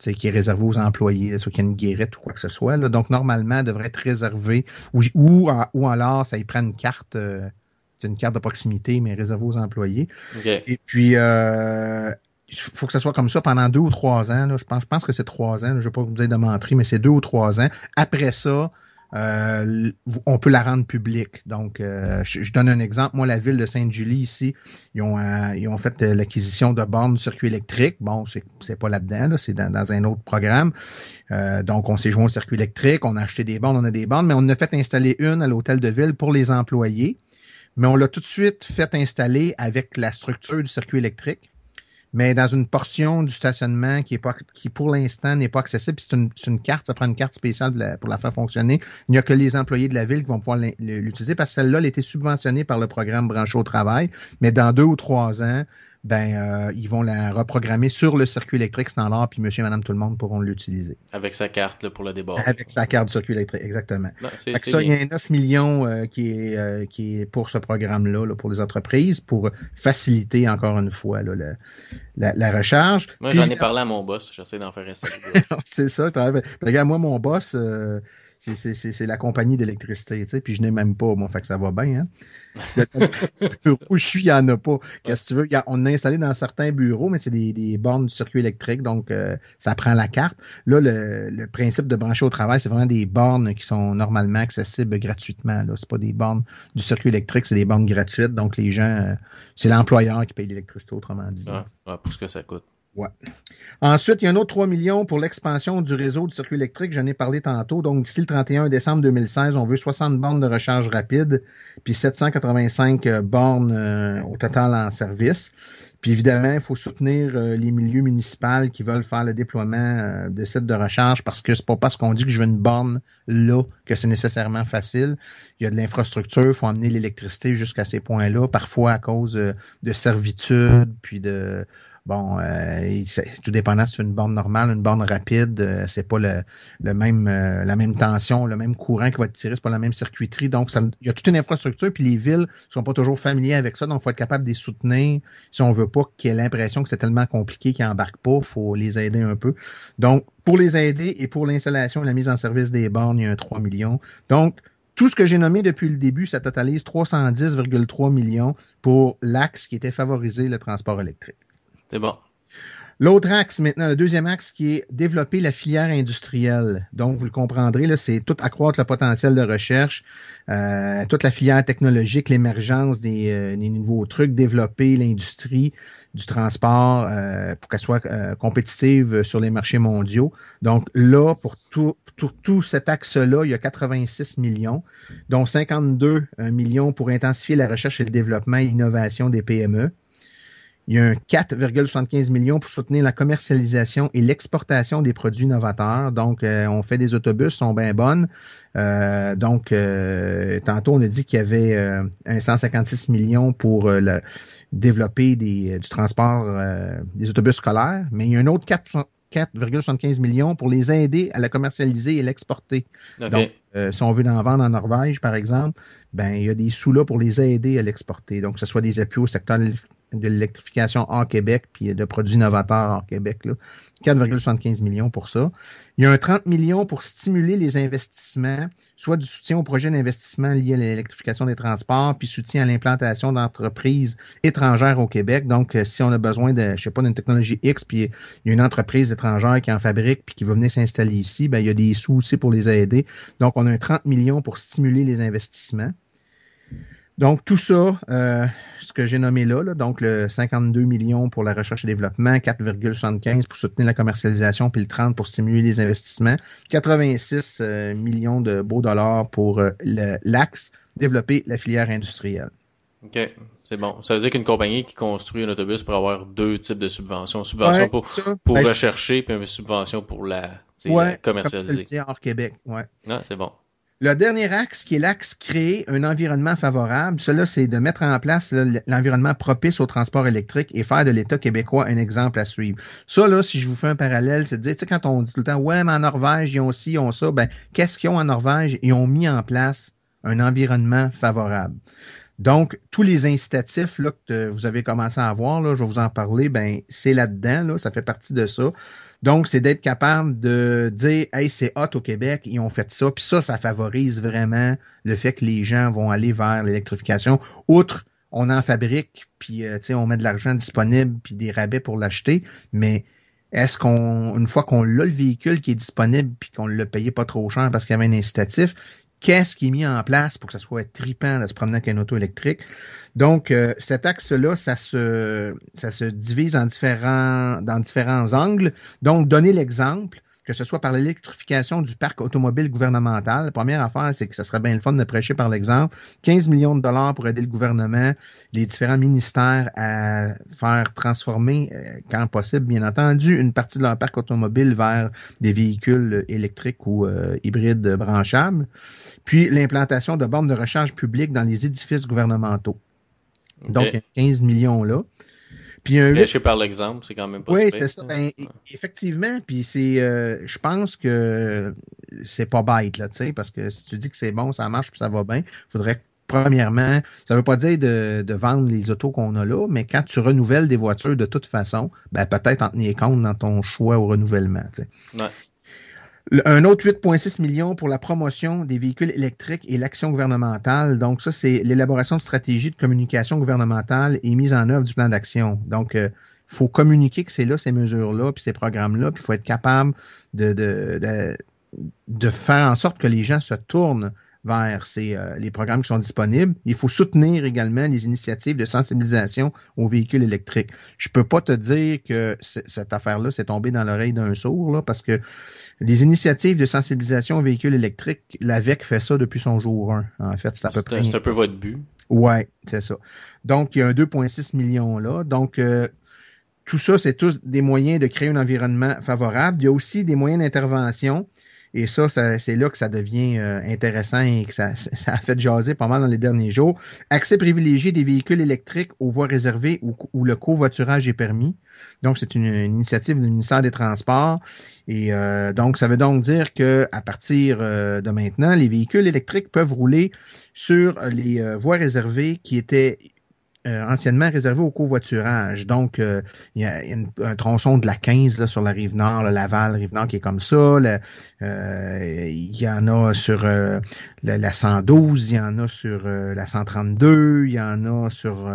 qui est réservé aux employés, soit qu'il y a une guérite ou quoi que ce soit. Là. Donc, normalement, devrait être réservé, ou, ou, ou alors, ça y prend une carte, euh, une carte de proximité, mais réservée aux employés. Et puis, euh, il faut que ce soit comme ça pendant deux ou trois ans. Là. Je, pense, je pense que c'est trois ans. je ne vais pas vous dire de mentir, mais c'est deux ou trois ans. Après ça, euh, on peut la rendre publique. Donc, euh, je, donne un exemple. Moi, la ville de Sainte-Julie, ici, ils ont, euh, fait l'acquisition de bornes de circuit électrique. Bon, c'est pas là-dedans, c'est dans, un autre programme. donc, on s'est joint au circuit électrique, on a acheté des bornes, on a des bornes, mais on a fait installer une à l'hôtel de ville pour les employés. Mais on l'a tout de suite fait installer avec la structure du circuit électrique mais dans une portion du stationnement qui pour l'instant n'est pas accessible. C'est une, une, carte, ça prend une carte spéciale pour la faire fonctionner. Il n'y a que les employés de la ville qui vont pouvoir l'utiliser parce que celle-là, elle a été subventionnée par le programme Branché au travail. Mais dans deux ou trois ans, ben euh, ils vont la reprogrammer sur le circuit électrique standard, puis monsieur et madame tout le monde pourront l'utiliser. Avec sa carte là, pour le débord. Avec sa carte de circuit électrique, exactement. Non, ça, il y a 9 millions euh, qui, est, euh, qui est pour ce programme-là, là, pour les entreprises, pour faciliter encore une fois là, la, la, recharge. Moi, j'en ai parlé à mon boss, j'essaie d'en faire rester. [LAUGHS] c'est ça. Regarde, moi, mon boss, c'est la compagnie d'électricité, tu sais, puis je n'ai même pas, moi, fait que ça va bien, hein. où [LAUGHS] je suis, il n'y en a pas. Qu'est-ce que tu veux? on a installé dans certains bureaux, mais c'est des, des, bornes du circuit électrique, donc euh, ça prend la carte. Là, le, le principe de brancher au travail, c'est vraiment des bornes qui sont normalement accessibles gratuitement. Là, c'est pas des bornes du circuit électrique, c'est des bornes gratuites, donc les gens, euh, c'est l'employeur qui paye l'électricité, autrement dit. Pour ce que ça coûte. Ouais. Ensuite, il y a un autre 3 millions pour l'expansion du réseau du circuit électrique. J'en ai parlé tantôt. Donc, d'ici le 31 décembre 2016, on veut 60 bornes de recharge rapide, puis 785 euh, bornes euh, au total en service. Puis évidemment, il faut soutenir euh, les milieux municipaux qui veulent faire le déploiement de sites de recharge parce que c'est pas parce qu'on dit que je veux une borne là que c'est nécessairement facile. Il y a de l'infrastructure, il faut amener l'électricité jusqu'à ces points-là, parfois à cause de servitudes, puis de Bon, euh, tout dépendant si c'est une borne normale, une borne rapide, euh, c'est pas le, le même euh, la même tension, le même courant qui va être tiré, c'est pas la même circuiterie. Donc, il y a toute une infrastructure, puis les villes sont pas toujours familiers avec ça, donc faut être capable de les soutenir. Si on veut pas qu'ils aient l'impression que c'est tellement compliqué qu'ils embarquent pas, faut les aider un peu. Donc, pour les aider et pour l'installation et la mise en service des bornes, il y a un 3 millions. Donc, tout ce que j'ai nommé depuis le début, ça totalise 310,3 millions pour l'axe qui était favorisé le transport électrique. C'est bon. L'autre axe maintenant, le deuxième axe qui est développer la filière industrielle. Donc, vous le comprendrez, c'est tout accroître le potentiel de recherche, euh, toute la filière technologique, l'émergence des, euh, des, nouveaux trucs, développer l'industrie du transport euh, pour qu'elle soit compétitive sur les marchés mondiaux. Donc là, pour tout, tout, tout cet axe-là, il y a 86 millions, dont 52 millions pour intensifier la recherche et le développement et l'innovation des PME. Il y a un 4,75 millions pour soutenir la commercialisation et l'exportation des produits novateurs. Donc, euh, on fait des autobus, sont bien bonnes. Euh, donc, euh, tantôt, on a dit qu'il y avait un 156 millions pour le, développer des, du transport des autobus scolaires, mais il y a un autre 4,75 millions pour les aider à la commercialiser et l'exporter. Donc, si on veut en vendre en Norvège, par exemple, ben il y a des sous là pour les aider à l'exporter. Donc, que ce soit des appuis au secteur de l'électrification hors Québec, puis de produits novateurs hors Québec. 4,75 millions pour ça. Il y a un 30 millions pour stimuler les investissements, soit du soutien aux projets d'investissement liés à l'électrification des transports, puis soutien à l'implantation d'entreprises étrangères au Québec. Donc, euh, si on a besoin de, je sais pas, d'une technologie X, puis il y a une entreprise étrangère qui en fabrique, puis qui va venir s'installer ici, ben, il y a des sous aussi pour les aider. Donc, on a un 30 millions pour stimuler les investissements. Donc, tout ça, euh, ce que j'ai nommé là, donc le 52 millions pour la recherche et développement, 4,75 pour soutenir la commercialisation, puis le 30 pour stimuler les investissements, 86 euh, millions de beaux dollars pour euh, l'axe, développer la filière industrielle. OK, c'est bon. Ça veut dire qu'une compagnie qui construit un autobus pour avoir deux types de subventions. Subvention pour, pour ben, rechercher, puis une subvention pour la, ouais, commercialiser. hors Québec, ouais. Ah, c'est bon. Le dernier axe, qui est l'axe créer un environnement favorable, cela, c'est de mettre en place l'environnement propice au transport électrique et faire de l'État québécois un exemple à suivre. Ça, là, si je vous fais un parallèle, c'est de dire, tu sais, quand on dit tout le temps, ouais, mais en Norvège, ils ont ci, ils ont ça, ben, qu'est-ce qu'ils ont en Norvège? Ils ont mis en place un environnement favorable. Donc, tous les incitatifs là, que vous avez commencé à avoir, là, je vais vous en parler, ben, c'est là-dedans, là, ça fait partie de ça. Donc, c'est d'être capable de dire Hey, c'est hot au Québec, ils ont fait ça. Puis ça, ça favorise vraiment le fait que les gens vont aller vers l'électrification. Outre, on en fabrique, puis euh, on met de l'argent disponible, puis des rabais pour l'acheter, mais est-ce qu'on, une fois qu'on a le véhicule qui est disponible, puis qu'on l'a payé pas trop cher parce qu'il y avait un incitatif, qu'est-ce qui est mis en place pour que ça soit tripant de se promener avec auto électrique. Donc, euh, cet axe-là, ça se, ça se divise en différents, dans différents angles. Donc, donner l'exemple, que ce soit par l'électrification du parc automobile gouvernemental. La première affaire, c'est que ce serait bien le fun de prêcher par l'exemple. 15 millions de dollars pour aider le gouvernement, les différents ministères à faire transformer, euh, quand possible, bien entendu, une partie de leur parc automobile vers des véhicules électriques ou euh, hybrides branchables. Puis l'implantation de bornes de recharge publiques dans les édifices gouvernementaux. Donc, 15 millions là. Puis un Prêcher par l'exemple, c'est quand même pas Oui, c'est ça. Ben, e- effectivement, puis c'est, euh, je pense que c'est pas bête là, tu sais, parce que si tu dis que c'est bon, ça marche, puis ça va bien, faudrait premièrement, ça veut pas dire de, de vendre les autos qu'on a là, mais quand tu renouvelles des voitures de toute façon, ben peut-être en tenir compte dans ton choix au renouvellement. Tu sais. Ouais. Un autre 8,6 millions pour la promotion des véhicules électriques et l'action gouvernementale. Donc, ça, c'est l'élaboration de stratégies de communication gouvernementale et mise en œuvre du plan d'action. Donc, il faut communiquer que c'est là, ces mesures-là, puis ces programmes-là, puis il faut être capable de, de, de, de faire en sorte que les gens se tournent vers ces, euh, les programmes qui sont disponibles. Il faut soutenir également les initiatives de sensibilisation aux véhicules électriques. Je peux pas te dire que cette affaire-là s'est tombée dans l'oreille d'un sourd, là, parce que les initiatives de sensibilisation aux véhicules électriques, l'AVEC fait ça depuis son jour 1. En fait, c'est à peu près. un, c'est un peu votre but. Ouais, c'est ça. Donc, il y a un 2,6 millions là. Donc, euh, tout ça, c'est tous des moyens de créer un environnement favorable. Il y a aussi des moyens d'intervention. Et ça, c'est là que ça devient euh, intéressant et que ça, a fait jaser pas mal dans les derniers jours. Accès privilégié des véhicules électriques aux voies réservées où, où le covoiturage est permis. Donc, c'est une, initiative du ministère des Transports. Et euh, donc, ça veut donc dire que à partir euh, de maintenant, les véhicules électriques peuvent rouler sur les voies réservées qui étaient euh, anciennement réservées au covoiturage. Donc, euh, il y a une- un tronçon de la 15 là, sur la rive nord, le Laval, rive nord qui est comme ça. Le- euh, il y en a sur la, la 112, il y en a sur euh, la 132, il y en a sur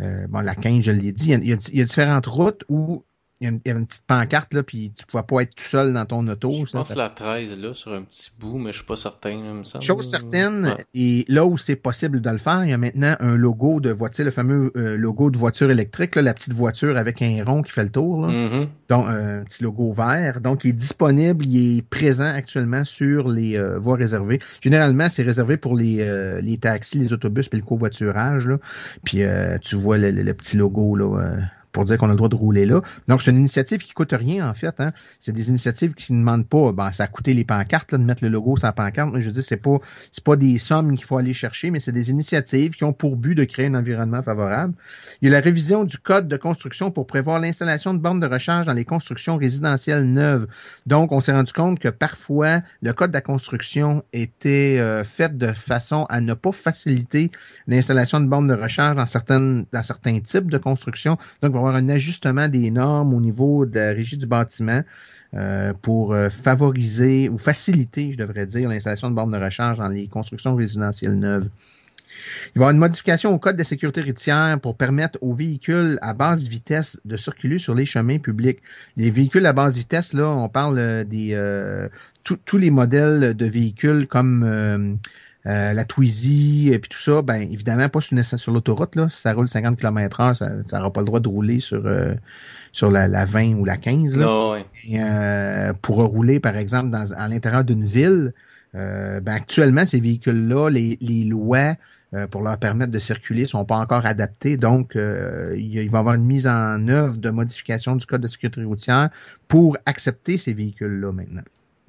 euh, bon, la 15, je l'ai dit. Il y, il il y a différentes routes où il y, a une, une petite pancarte, là, puis tu ne pouvais pas être tout seul dans ton auto. Je ça, pense ça- la 13 là sur un petit bout, mais je suis pas certain, il me semble. Chose certaine, Ouais. et là où c'est possible de le faire, il y a maintenant un logo de voiture, le fameux euh, logo de voiture électrique, là, la petite voiture avec un rond qui fait le tour, là, Mhm. donc euh, un petit logo vert. Donc, il est disponible, il est présent actuellement sur les euh, voies réservées. Généralement, c'est réservé pour les, euh, les taxis, les autobus, puis le covoiturage. Là. Puis euh, tu vois le, le- le petit logo là. Pour dire qu'on a le droit de rouler là. Donc, c'est une initiative qui coûte rien, en fait. Hein. C'est des initiatives qui ne demandent pas, ben, ça a coûté les pancartes, là, de mettre le logo la pancarte, mais je dis, c'est pas, c'est pas des sommes qu'il faut aller chercher, mais c'est des initiatives qui ont pour but de créer un environnement favorable. Il y a la révision du code de construction pour prévoir l'installation de bornes de recharge dans les constructions résidentielles neuves. Donc, on s'est rendu compte que parfois, le code de la construction était euh, fait de façon à ne pas faciliter l'installation de bornes de recharge dans certaines, dans certains types de construction. Donc, va y avoir un ajustement des normes au niveau de la régie du bâtiment euh, pour euh, favoriser ou faciliter, je devrais dire, l'installation de bornes de recharge dans les constructions résidentielles neuves. Il va y avoir une modification au code de sécurité routière pour permettre aux véhicules à basse vitesse de circuler sur les chemins publics. Les véhicules à basse vitesse, là, on parle euh, des euh, tous- les modèles de véhicules comme euh, euh, la Twizy et puis tout ça, ben évidemment pas sur, l'autoroute là, si ça roule 50 km/h, ça n'aura pas le droit de rouler sur euh, sur la, la 20 ou la 15 là. Non, ouais. Et, euh, pour rouler, par exemple, dans, à l'intérieur d'une ville, euh, ben, actuellement, ces véhicules-là, les, les lois euh, pour leur permettre de circuler sont pas encore adaptées. Donc, euh, il, va y avoir une mise en œuvre de modification du Code de sécurité routière pour accepter ces véhicules-là maintenant.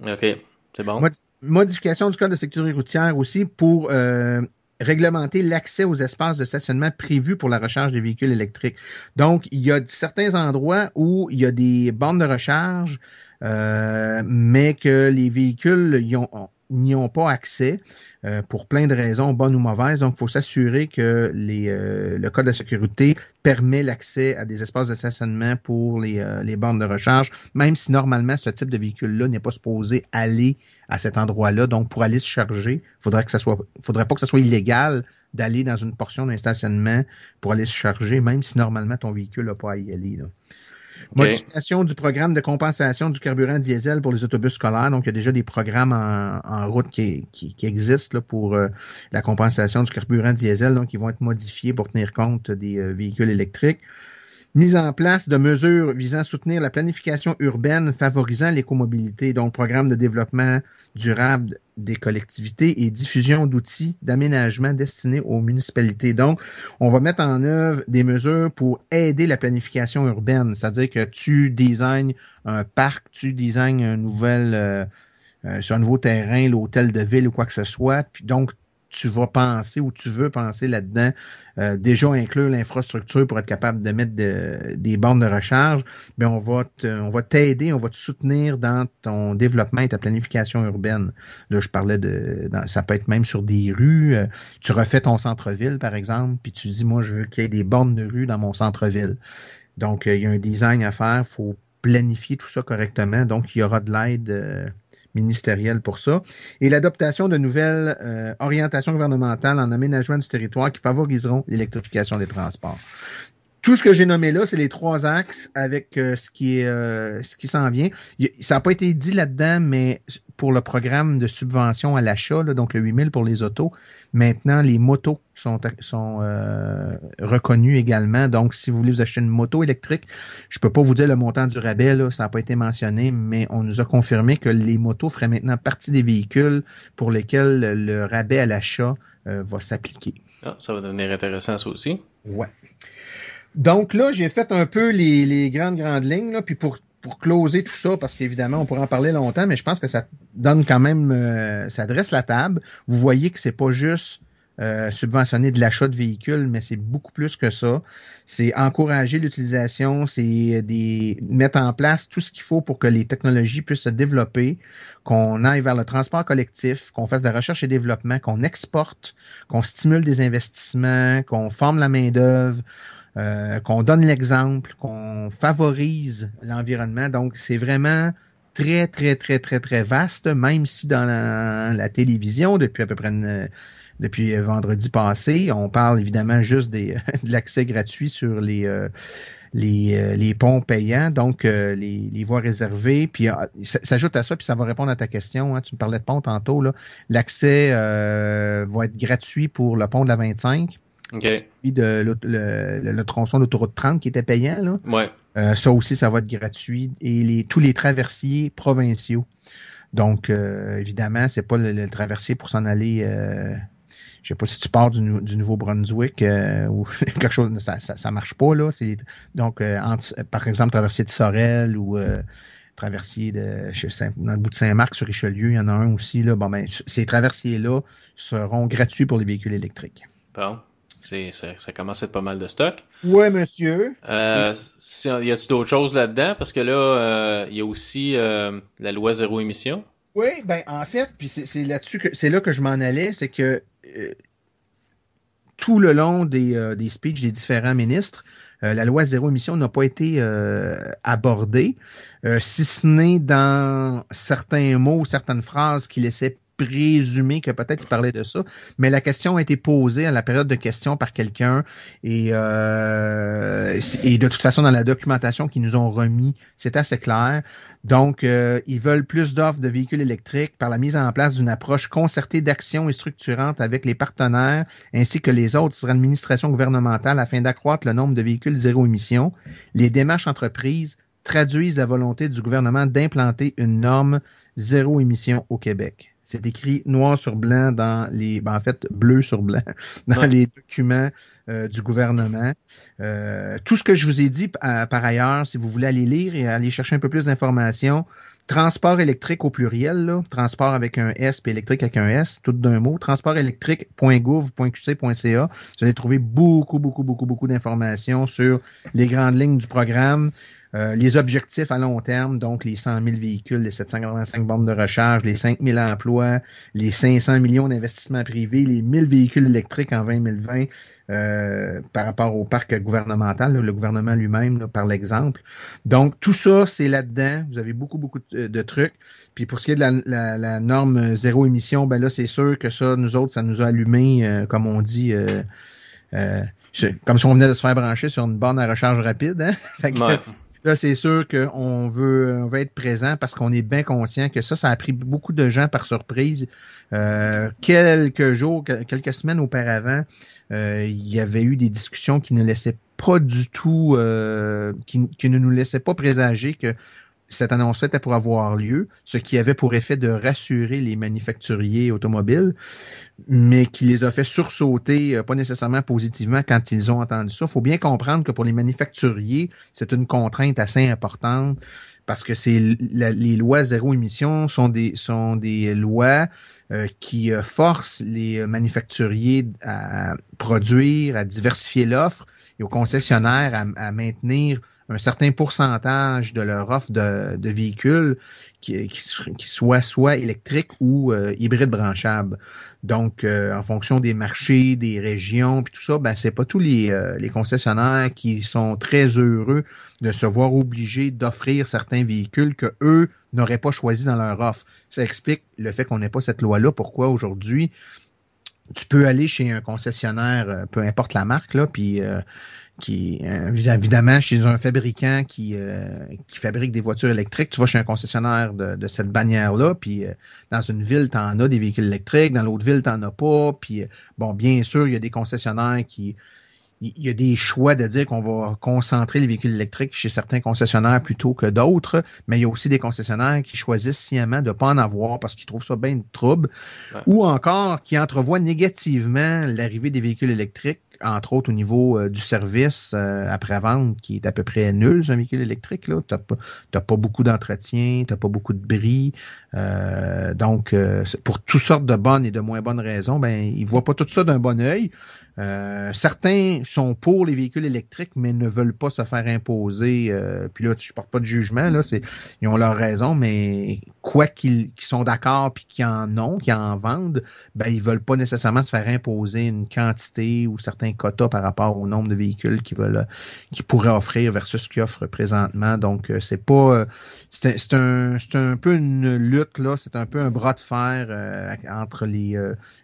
Ok, c'est bon. Modification du Code de sécurité routière aussi pour euh, réglementer l'accès aux espaces de stationnement prévus pour la recharge des véhicules électriques. Donc, il y a certains endroits où il y a des bornes de recharge, euh, mais que les véhicules y ont- n'y ont pas accès euh, pour plein de raisons, bonnes ou mauvaises. Donc, il faut s'assurer que euh, le Code de sécurité permet l'accès à des espaces de stationnement pour les, euh, les bornes de recharge, même si normalement ce type de véhicule-là n'est pas supposé aller à cet endroit-là. Donc, pour aller se charger, faudrait que ça soit, faudrait pas que ça soit illégal d'aller dans une portion d'un stationnement pour aller se charger, même si normalement ton véhicule n'a pas à y aller. Modification du programme de compensation du carburant diesel pour les autobus scolaires. Donc, il y a déjà des programmes en, route qui, existent pour euh, la compensation du carburant diesel. Donc, ils vont être modifiés pour tenir compte des euh, véhicules électriques. Mise en place de mesures visant à soutenir la planification urbaine favorisant l'écomobilité, donc programme de développement durable des collectivités et diffusion d'outils d'aménagement destinés aux municipalités. Donc, on va mettre en œuvre des mesures pour aider la planification urbaine, c'est-à-dire que tu designes un parc, tu designes un nouvel, euh, euh, sur un nouveau terrain, l'hôtel de ville ou quoi que ce soit, puis donc tu vas penser ou tu veux penser là-dedans, euh, déjà inclure l'infrastructure pour être capable de mettre des bornes de recharge, ben on va on va t'aider, on va te soutenir dans ton développement et ta planification urbaine. Là, je parlais de, ça peut être même sur des rues. Euh, tu refais ton centre-ville, par exemple, puis tu dis, moi, je veux qu'il y ait des bornes de rue dans mon centre-ville. Donc, euh, il y a un design à faire, faut planifier tout ça correctement. Donc, il y aura de l'aide ministérielle pour ça, et l'adoption de nouvelles euh, orientations gouvernementales en aménagement du territoire qui favoriseront l'électrification des transports. Tout ce que j'ai nommé là, c'est les trois axes avec euh, ce qui est euh, ce qui s'en vient. ça n'a pas été dit là-dedans, mais pour le programme de subvention à l'achat, donc le 8000 pour les autos, maintenant les motos sont, sont euh, reconnues également. Donc, si vous voulez vous acheter une moto électrique, je peux pas vous dire le montant du rabais, là, ça n'a pas été mentionné, mais on nous a confirmé que les motos feraient maintenant partie des véhicules pour lesquels le rabais à l'achat va s'appliquer. Ah, ça va devenir intéressant ça aussi. Ouais. Donc là, j'ai fait un peu les, grandes, grandes lignes, là, puis pour pour closer tout ça, parce qu'évidemment, on pourrait en parler longtemps, mais je pense que ça donne quand même, euh, ça dresse la table. Vous voyez que c'est pas juste euh, subventionner de l'achat de véhicules, mais c'est beaucoup plus que ça. C'est encourager l'utilisation, c'est des mettre en place tout ce qu'il faut pour que les technologies puissent se développer, qu'on aille vers le transport collectif, qu'on fasse de la recherche et développement, qu'on exporte, qu'on stimule des investissements, qu'on forme la main d'œuvre. Euh, qu'on donne l'exemple, qu'on favorise l'environnement. Donc, c'est vraiment très, très, très, très, très vaste, même si dans la, télévision, depuis à peu près depuis vendredi passé, on parle évidemment juste [LAUGHS] de l'accès gratuit sur les, euh, les, euh, ponts payants, donc les, voies réservées. Puis s'ajoute à ça, puis ça va répondre à ta question. Hein, tu me parlais de pont tantôt. L'accès va être gratuit pour le pont de la 25 Okay. de le, tronçon d'autoroute 30 qui était payant. Là. Ouais. Euh, ça aussi, ça va être gratuit. Et les, tous les traversiers provinciaux. Donc, euh, évidemment, c'est pas le, traversier pour s'en aller. Euh, je sais pas si tu pars du, du Nouveau-Brunswick euh, ou [LAUGHS] quelque chose, ça, ça, marche pas là. C'est donc par exemple traversier de Sorel ou traversier de dans le bout de Saint-Marc sur Richelieu, il y en a un aussi là. Bon ben, ces traversiers là seront gratuits pour les véhicules électriques. Bon. Ça, ça, commence à être pas mal de stock. Oui, monsieur. Euh, y a-tu d'autres choses là-dedans? Parce que là, euh, il y a aussi euh, la loi zéro émission. Oui, ben en fait, puis c'est là-dessus que c'est là que je m'en allais, c'est que euh, tout le long des, des speeches des différents ministres, la loi zéro émission n'a pas été abordée, si ce n'est dans certains mots, certaines phrases qui laissaient présumer que peut-être il parlait de ça, mais la question a été posée à la période de questions par quelqu'un et, euh, et de toute façon dans la documentation qu'ils nous ont remis, c'est assez clair. Donc, euh, ils veulent plus d'offres de véhicules électriques par la mise en place d'une approche concertée d'action et structurante avec les partenaires ainsi que les autres administrations gouvernementales afin d'accroître le nombre de véhicules zéro émission. Les démarches entreprises traduisent la volonté du gouvernement d'implanter une norme zéro émission au Québec. C'est écrit noir sur blanc dans les, ben, en fait bleu sur blanc [LAUGHS] dans les documents euh, du gouvernement. Euh, tout ce que je vous ai dit par ailleurs, si vous voulez aller lire et aller chercher un peu plus d'informations, transport électrique au pluriel, là, transport avec un S puis électrique avec un S, tout d'un mot, transport électrique.gouv.qc.ca. Vous allez trouver beaucoup, beaucoup, beaucoup, beaucoup d'informations sur les grandes lignes du programme. Euh, les objectifs à long terme, donc les 100 000 véhicules, les 785 bornes de recharge, les 5 000 emplois, les 500 millions d'investissements privés, les 1000 véhicules électriques en 2020 euh, par rapport au parc gouvernemental, le gouvernement lui-même par l'exemple. Donc tout ça, c'est là-dedans. Vous avez beaucoup, beaucoup de, trucs. Puis pour ce qui est de la, la, norme zéro émission, ben là, c'est sûr que ça, nous autres, ça nous a allumé, euh, comme on dit. comme si on venait de se faire brancher sur une borne à recharge rapide. Hein? [LAUGHS] Là, c'est sûr qu'on veut, on veut être présent parce qu'on est bien conscient que ça, ça a pris beaucoup de gens par surprise. Euh, quelques jours, quelques semaines auparavant, euh, il y avait eu des discussions qui ne laissaient pas du tout, euh, qui, qui, ne nous laissaient pas présager que cette annonce était pour avoir lieu, ce qui avait pour effet de rassurer les manufacturiers automobiles, mais qui les a fait sursauter, euh, pas nécessairement positivement quand ils ont entendu ça. Il faut bien comprendre que pour les manufacturiers, c'est une contrainte assez importante parce que c'est les lois zéro émission sont des lois euh, qui euh, forcent les manufacturiers à produire, à diversifier l'offre et aux concessionnaires à maintenir un certain pourcentage de leur offre de, de véhicules qui, qui, soit soit électriques ou euh, hybrides branchables. Donc, euh, en fonction des marchés, des régions, puis tout ça, ben c'est pas tous les, euh, les concessionnaires qui sont très heureux de se voir obligés d'offrir certains véhicules que eux n'auraient pas choisi dans leur offre. Ça explique le fait qu'on n'ait pas cette loi-là. Pourquoi aujourd'hui tu peux aller chez un concessionnaire, peu importe la marque, là, puis qui euh, évidemment chez un fabricant qui, euh, qui fabrique des voitures électriques, tu vas chez un concessionnaire de, de cette bannière-là, puis euh, dans une ville, tu en as des véhicules électriques, dans l'autre ville, tu n'en as pas, puis bon, bien sûr, il y a des concessionnaires qui il y a des choix de dire qu'on va concentrer les véhicules électriques chez certains concessionnaires plutôt que d'autres, mais il y a aussi des concessionnaires qui choisissent sciemment de ne pas en avoir parce qu'ils trouvent ça bien de trouble, ou encore qui entrevoient négativement l'arrivée des véhicules électriques entre autres au niveau euh, du service euh, après-vente, qui est à peu près nul, un véhicule électrique. Tu n'as pas, pas, beaucoup d'entretien, tu n'as pas beaucoup de bris. Euh, donc, pour toutes sortes de bonnes et de moins bonnes raisons, ben, ils ne voient pas tout ça d'un bon œil. Euh, certains sont pour les véhicules électriques, mais ne veulent pas se faire imposer. Euh, puis là, je porte pas de jugement, là, c'est, ils ont leur raison, mais quoi qu'ils sont d'accord puis qu'ils en ont, qu'ils en vendent, ben ils veulent pas nécessairement se faire imposer une quantité ou certains quotas par rapport au nombre de véhicules qu'ils veulent, qu'ils pourraient offrir versus ce qu'ils offrent présentement. Donc euh, c'est pas, c'est un, c'est un peu une lutte là, c'est un peu un bras de fer entre les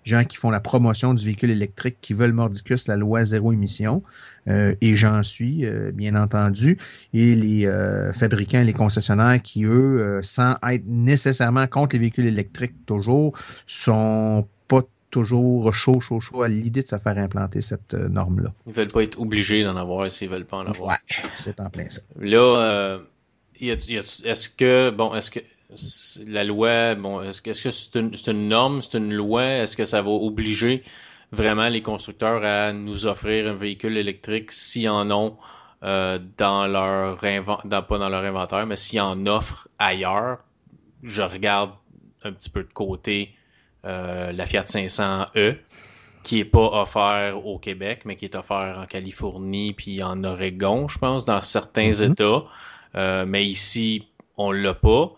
gens qui font la promotion du véhicule électrique qui veulent mordicus la loi zéro émission, euh, et j'en suis, euh, bien entendu, et les euh, fabricants et les concessionnaires qui, eux, sans être nécessairement contre les véhicules électriques toujours, sont pas toujours chaud, chaud, chaud à l'idée de se faire implanter cette norme-là. Ils veulent pas être obligés d'en avoir s'ils veulent pas en avoir. Ouais, c'est en plein ça. Là, est-ce que, bon, est-ce que la loi, bon, est-ce que c'est une, une, norme, c'est une loi, est-ce que ça va obliger vraiment les constructeurs à nous offrir un véhicule électrique s'ils en ont euh, dans leur inventaire, pas dans leur inventaire, mais s'ils en offrent ailleurs. Je regarde un petit peu de côté euh, la Fiat 500e qui est pas offert au Québec, mais qui est offert en Californie puis en Oregon, je pense, dans certains mm-hmm. États. Euh, mais ici, on l'a pas.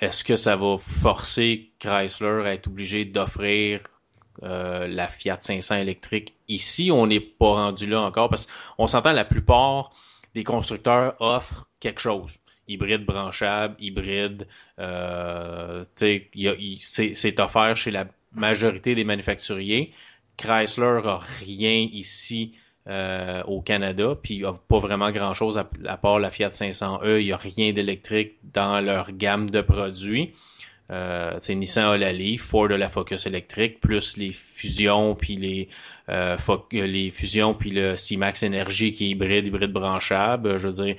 Est-ce que ça va forcer Chrysler à être obligé d'offrir euh, la Fiat 500 électrique. Ici, on n'est pas rendu là encore parce qu'on s'entend la plupart des constructeurs offrent quelque chose. Hybride branchable, hybride, euh, c'est offert chez la majorité des manufacturiers. Chrysler a rien ici euh, au Canada, puis il n'y pas vraiment grand-chose à, à, part la Fiat 500e. Il n'y a rien d'électrique dans leur gamme de produits. Euh, Nissan a la Ford a la Focus électrique, plus les fusions puis les euh, les fusions puis le C-Max Energy qui est hybride, hybride branchable. Je veux dire,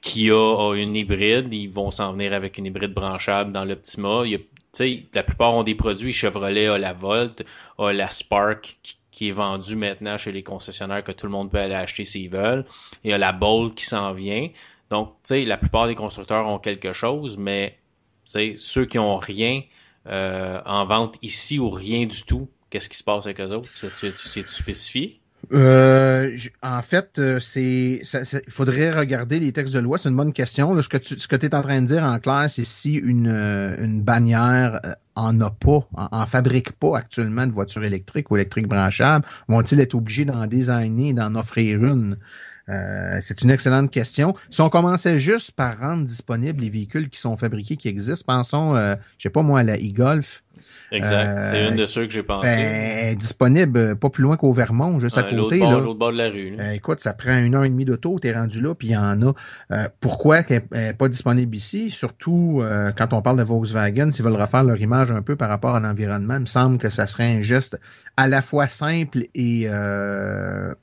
Kia a une hybride, ils vont s'en venir avec une hybride branchable dans l'Optima. Il y la plupart ont des produits. Chevrolet a la Volt, a la Spark qui, qui, est vendue maintenant chez les concessionnaires que tout le monde peut aller acheter s'ils veulent. Il y a la Bolt qui s'en vient. Donc, tu sais, la plupart des constructeurs ont quelque chose, mais ceux qui ont rien euh, en vente ici ou rien du tout, qu'est-ce qui se passe avec eux autres? C'est spécifié? Euh, en fait, euh, c'est, il faudrait regarder les textes de loi. C'est une bonne question. ce que tu ce que es en train de dire en clair, c'est si une, une bannière en a pas, en, fabrique pas actuellement de voitures électriques ou électriques branchables, vont-ils être obligés d'en designer et d'en offrir une? Euh, c'est une excellente question. Si on commençait juste par rendre disponibles les véhicules qui sont fabriqués, qui existent, pensons, euh, je sais pas moi, à la e-Golf. Exact. c'est une de ceux que j'ai pensé. Ben, disponible pas plus loin qu'au Vermont, juste à côté. L'autre bord, de la rue. écoute, ça prend une heure et demie d'auto, t'es rendu là, puis il y en a. pourquoi qu'elle n'est pas disponible ici? Surtout quand on parle de Volkswagen, s'ils veulent refaire leur image un peu par rapport à l'environnement, il me semble que ça serait un geste à la fois simple et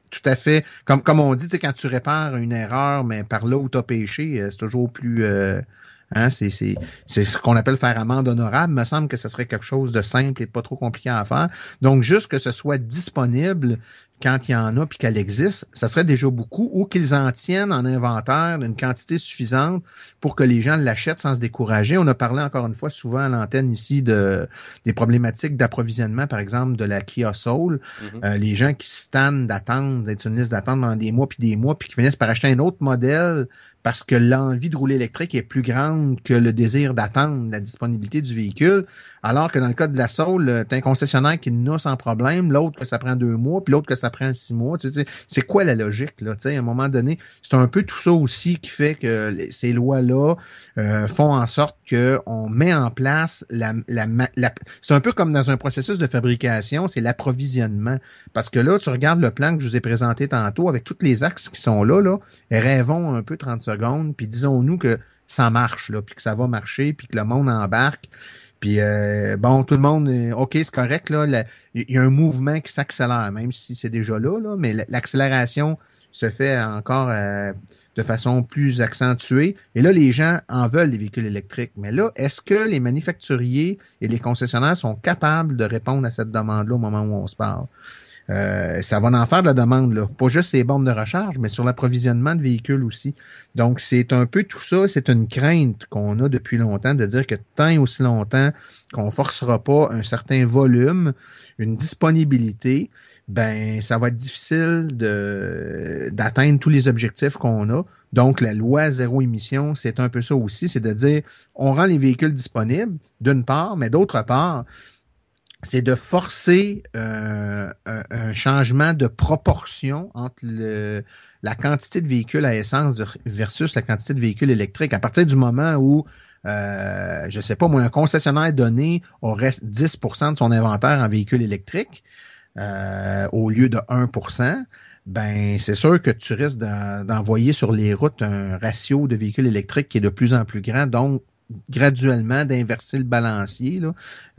tout à fait, comme, comme on dit, quand tu répares une erreur, mais par là où tu as péché, c'est toujours plus... Hein, c'est, ce qu'on appelle faire amende honorable. Il me semble que ce serait quelque chose de simple et pas trop compliqué à faire. Donc, juste que ce soit disponible quand il y en a puis qu'elle existe, ça serait déjà beaucoup, ou qu'ils en tiennent en inventaire d'une quantité suffisante pour que les gens l'achètent sans se décourager. On a parlé encore une fois souvent à l'antenne ici de des problématiques d'approvisionnement, par exemple, de la Kia Soul. Mm-hmm. Euh, les gens qui se tannent d'attendre, d'être une liste d'attente pendant des mois puis des mois, puis qui finissent par acheter un autre modèle parce que l'envie de rouler électrique est plus grande que le désir d'attendre la disponibilité du véhicule. Alors que dans le cas de la Soul, euh, t'as un concessionnaire qui n'a sans problème, l'autre que ça prend deux mois, puis l'autre que ça prend six mois. Tu sais, c'est quoi la logique, là? Tu sais, à un moment donné, c'est un peu tout ça aussi qui fait que ces lois-là euh, font en sorte qu'on met en place la, la, la c'est un peu comme dans un processus de fabrication, c'est l'approvisionnement. Parce que là, tu regardes le plan que je vous ai présenté tantôt avec tous les axes qui sont là, là, rêvons un peu 30 secondes puis disons-nous que ça marche, là, puis que ça va marcher, puis que le monde embarque. Puis euh, bon, tout le monde, ok, c'est correct là. Il y a un mouvement qui s'accélère, même si c'est déjà là, là. Mais l'accélération se fait encore euh, de façon plus accentuée. Et là, les gens en veulent des véhicules électriques. Mais là, est-ce que les manufacturiers et les concessionnaires sont capables de répondre à cette demande-là au moment où on se parle? Euh, ça va en faire de la demande, là. Pas juste les bornes de recharge, mais sur l'approvisionnement de véhicules aussi. Donc, c'est un peu tout ça. C'est une crainte qu'on a depuis longtemps de dire que tant et aussi longtemps qu'on forcera pas un certain volume, une disponibilité, ben, ça va être difficile de, d'atteindre tous les objectifs qu'on a. Donc, la loi zéro émission, c'est un peu ça aussi, c'est de dire, on rend les véhicules disponibles, d'une part, mais d'autre part, c'est de forcer euh, un, changement de proportion entre la quantité de véhicules à essence versus la quantité de véhicules électriques. À partir du moment où, euh, je sais pas, moi, un concessionnaire donné aurait 10% de son inventaire en véhicules électriques euh, au lieu de 1% ben c'est sûr que tu risques d'envoyer sur les routes un ratio de véhicules électriques qui est de plus en plus grand, donc graduellement d'inverser le balancier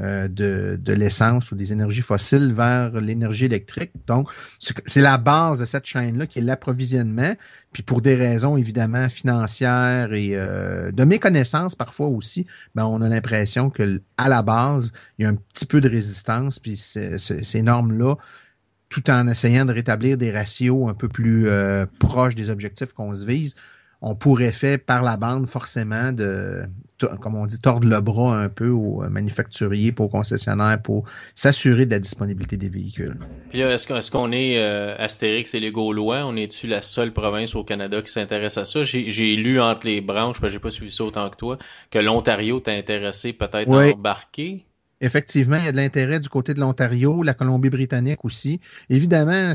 euh, de, de l'essence ou des énergies fossiles vers l'énergie électrique. Donc, c'est la base de cette chaîne-là qui est l'approvisionnement. Puis pour des raisons évidemment financières et euh, de méconnaissance parfois aussi, ben on a l'impression que à la base, il y a un petit peu de résistance. Puis ces normes-là, tout en essayant de rétablir des ratios un peu plus euh, proches des objectifs qu'on se vise, on pourrait faire par la bande forcément de, comme on dit, tordre le bras un peu aux manufacturiers, aux concessionnaires pour s'assurer de la disponibilité des véhicules. Puis là, est-ce qu'on est, euh, Astérix et les Gaulois, on est-tu la seule province au Canada qui s'intéresse à ça? J'ai lu entre les branches, parce que j'ai pas suivi ça autant que toi, que l'Ontario t'a intéressé peut-être à embarquer. Effectivement, il y a de l'intérêt du côté de l'Ontario, la Colombie-Britannique aussi. Évidemment,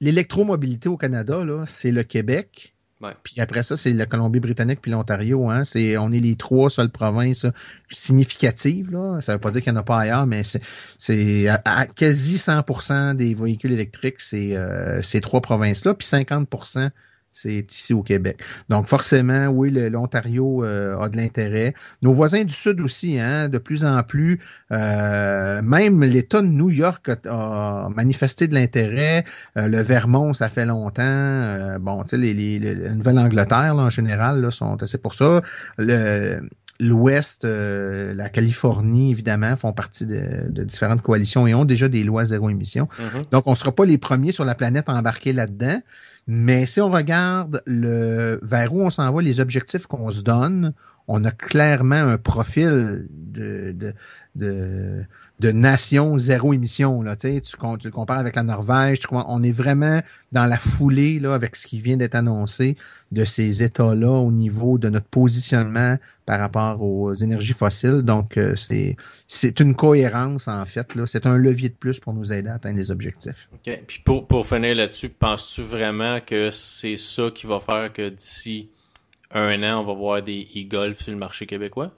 l'électromobilité au Canada, c'est le Québec, puis après ça, c'est la Colombie-Britannique puis l'Ontario. Hein. C'est, on est les trois seules provinces significatives. Là. Ça veut pas dire qu'il n'y en a pas ailleurs, mais c'est, c'est à, quasi 100% des véhicules électriques, c'est euh, ces trois provinces-là. Puis 50% c'est ici au Québec. Donc forcément, oui, l'Ontario euh, a de l'intérêt. Nos voisins du Sud aussi, hein, de plus en plus, euh, même l'État de New York a, manifesté de l'intérêt. Euh, le Vermont, ça fait longtemps. bon, tu sais, les, les, la Nouvelle-Angleterre, en général, là, sont assez pour ça. Le, l'Ouest, la Californie, évidemment, font partie de, différentes coalitions et ont déjà des lois zéro émission. Mm-hmm. Donc, on ne sera pas les premiers sur la planète à embarquer là-dedans. Mais si on regarde le vers où on s'en va, les objectifs qu'on se donne, on a clairement un profil de, de, de, de nation zéro émission. Là, tu, tu, le compares avec la Norvège, on est vraiment dans la foulée là, avec ce qui vient d'être annoncé de ces États-là au niveau de notre positionnement par rapport aux énergies fossiles. Donc, euh, c'est c'est une cohérence, en fait. là C'est un levier de plus pour nous aider à atteindre les objectifs. OK. Puis pour, pour finir là-dessus, penses-tu vraiment que c'est ça qui va faire que d'ici un an, on va voir des e-golf sur le marché québécois?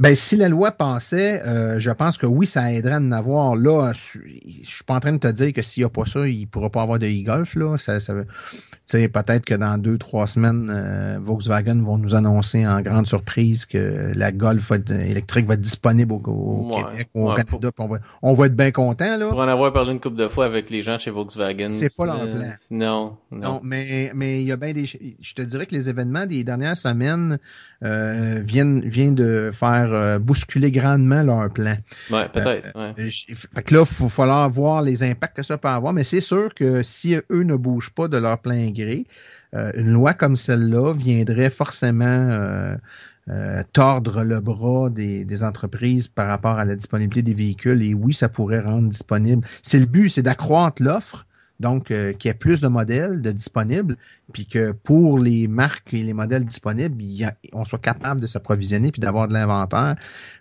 Ben, si la loi passait, euh, je pense que oui, ça aiderait à en avoir. Là, je suis pas en train de te dire que s'il n'y a pas ça, il ne pourra pas avoir de e-golf. Là. Ça, ça, peut-être que dans deux, trois semaines, euh, Volkswagen vont nous annoncer en grande surprise que la Golf électrique va être disponible au, Québec ou au Canada. on, va, on va être bien content. Là. Pour en avoir parlé une couple de fois avec les gens chez Volkswagen. C'est pas leur plan. Non, non. non. mais mais il y a bien des. Je te dirais que les événements des dernières semaines euh, viennent, viennent de faire euh, bousculer grandement leur plan. Ouais, peut-être. Euh, fait que là, il va falloir voir les impacts que ça peut avoir, mais c'est sûr que si eux ne bougent pas de leur plein gré, une loi comme celle-là viendrait forcément tordre le bras des, des, entreprises par rapport à la disponibilité des véhicules. Et oui, ça pourrait rendre disponible. C'est le but, c'est d'accroître l'offre donc euh, qu'il y ait plus de modèles de disponibles, puis que pour les marques et les modèles disponibles, on soit capable de s'approvisionner puis d'avoir de l'inventaire.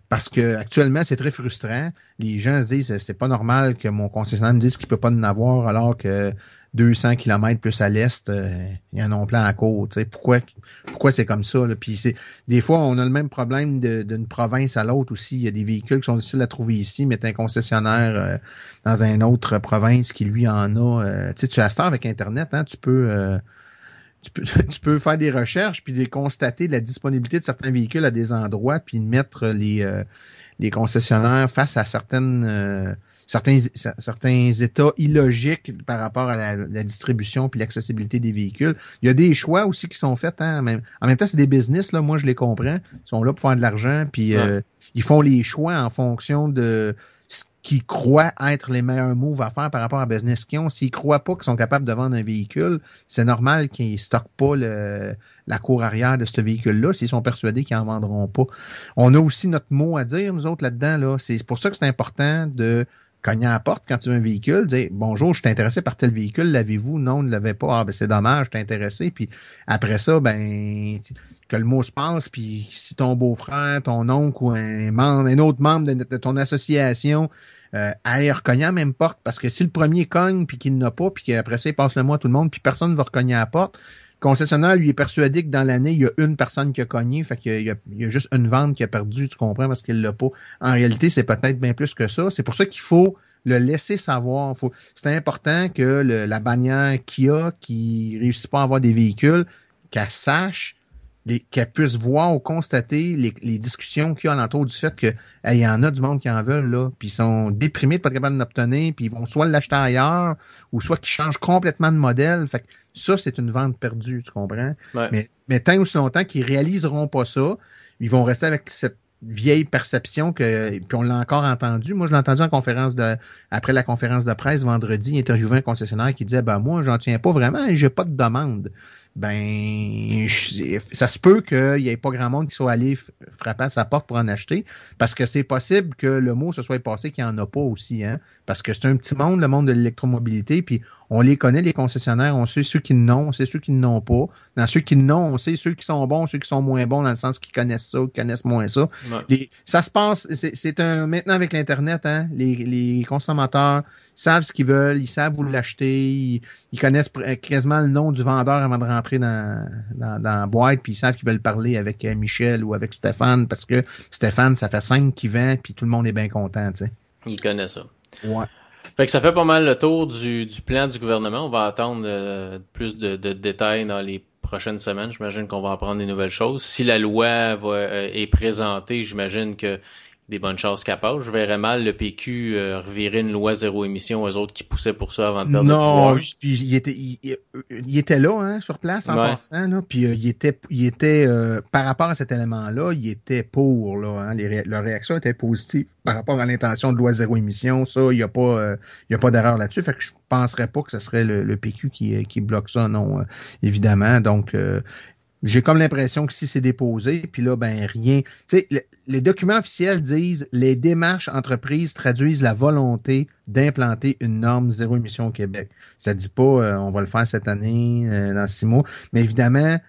Parce que actuellement, c'est très frustrant. Les gens se disent c'est pas normal que mon concessionnaire me dise qu'il peut pas en avoir alors que 200 km plus à l'est, euh, il y a un plan à côte. Pourquoi, pourquoi c'est comme ça? Là? Puis des fois, on a le même problème d'une province à l'autre aussi. Il y a des véhicules qui sont difficiles à trouver ici, mais un concessionnaire euh, dans une autre province qui lui en a. Euh, tu sais, tu as ça avec Internet, hein, tu peux. Tu peux, [LAUGHS] tu peux faire des recherches puis constater la disponibilité de certains véhicules à des endroits puis mettre les, les concessionnaires face à certaines certains, certains états illogiques par rapport à la, distribution puis l'accessibilité des véhicules. Il y a des choix aussi qui sont faits. Hein, en même temps, c'est des business, là, moi je les comprends. Ils sont là pour faire de l'argent, puis euh, ils font les choix en fonction de ce qu'ils croient être les meilleurs moves à faire par rapport à business qu'ils ont. S'ils croient pas qu'ils sont capables de vendre un véhicule, c'est normal qu'ils ne stockent pas le, la cour arrière de ce véhicule-là s'ils sont persuadés qu'ils en vendront pas. On a aussi notre mot à dire, nous autres, là-dedans. Là. C'est pour ça que c'est important de cogner à la porte quand tu veux un véhicule, dire bonjour, je suis intéressé par tel véhicule, l'avez-vous? Non, ne l'avez pas. Ah ben c'est dommage, je suis intéressé. Puis après ça, ben que le mot se passe, puis si ton beau-frère, ton oncle ou un membre, un autre membre de, ton association euh, aille recogner à même porte, parce que si le premier cogne puis qu'il n'a pas, puis qu'après ça, il passe le mot à tout le monde, puis personne ne va recogner à la porte, concessionnaire, lui, est persuadé que dans l'année, il y a une personne qui a cogné, fait qu'il y, a, a juste une vente qui a perdu, tu comprends, parce qu'il l'a pas. En réalité, c'est peut-être bien plus que ça. C'est pour ça qu'il faut le laisser savoir. C'est important que la bannière Kia qui réussit pas à avoir des véhicules, qu'elle sache qu'elle puisse voir ou constater les, discussions qu'il y a alentour du fait que il y en a du monde qui en veulent là, puis ils sont déprimés de pas être capables d'en puis ils vont soit l'acheter ailleurs ou soit qu'ils changent complètement de modèle. Fait que ça, c'est une vente perdue, tu comprends? Mais, mais tant aussi longtemps qu'ils réaliseront pas ça, ils vont rester avec cette vieille perception que puis on l'a encore entendu. Moi, je l'ai entendu en conférence de après la conférence de presse vendredi, interviewant un concessionnaire qui disait ben moi, j'en tiens pas vraiment et j'ai pas de demande ben ça se peut qu'il n'y ait pas grand monde qui soit allé frapper à sa porte pour en acheter, parce que c'est possible que le mot se soit passé qu'il n'y en a pas aussi, hein, parce que c'est un petit monde, le monde de l'électromobilité, puis on les connaît, les concessionnaires, on sait ceux qui n'ont, on sait ceux qui n'ont pas. Dans ceux qui n'ont, on sait ceux qui sont bons, ceux qui sont moins bons, dans le sens qu'ils connaissent ça, qui connaissent moins ça. ça se passe, c'est un maintenant avec l'Internet, hein, les, les consommateurs savent ce qu'ils veulent, ils savent où l'acheter, ils, connaissent quasiment le nom du vendeur avant de rentrer dans, dans, dans la boîte, puis ils savent qu'ils veulent parler avec euh, Michel ou avec Stéphane, parce que Stéphane, ça fait cinq qu'il vend, puis tout le monde est bien content, tu sais. Il connaît ça. Ouais. Fait que ça fait pas mal le tour du, du plan du gouvernement. On va attendre euh, plus de, de, détails dans les prochaines semaines. J'imagine qu'on va apprendre des nouvelles choses. Si la loi va, euh, est présentée, j'imagine que des bonnes choses capables. Je verrais mal le PQ euh, revirer une loi zéro émission aux autres qui poussaient pour ça avant de perdre non, le puis il était, il, était là, hein, sur place en passant, là, puis euh, il était, il était euh, par rapport à cet élément-là, il était pour, là, hein, les, leur réaction était positive par rapport à l'intention de loi zéro émission. Ça, il n'y a pas, il y a pas d'erreur là-dessus. Fait que je penserais pas que ce serait le, le PQ qui, qui bloque ça, non, évidemment. Donc, j'ai comme l'impression que si c'est déposé, puis là, ben rien. Tu sais, les documents officiels disent les démarches entreprises traduisent la volonté d'implanter une norme zéro émission au Québec. Ça dit pas euh, on va le faire cette année, euh, dans six mois. Mais évidemment,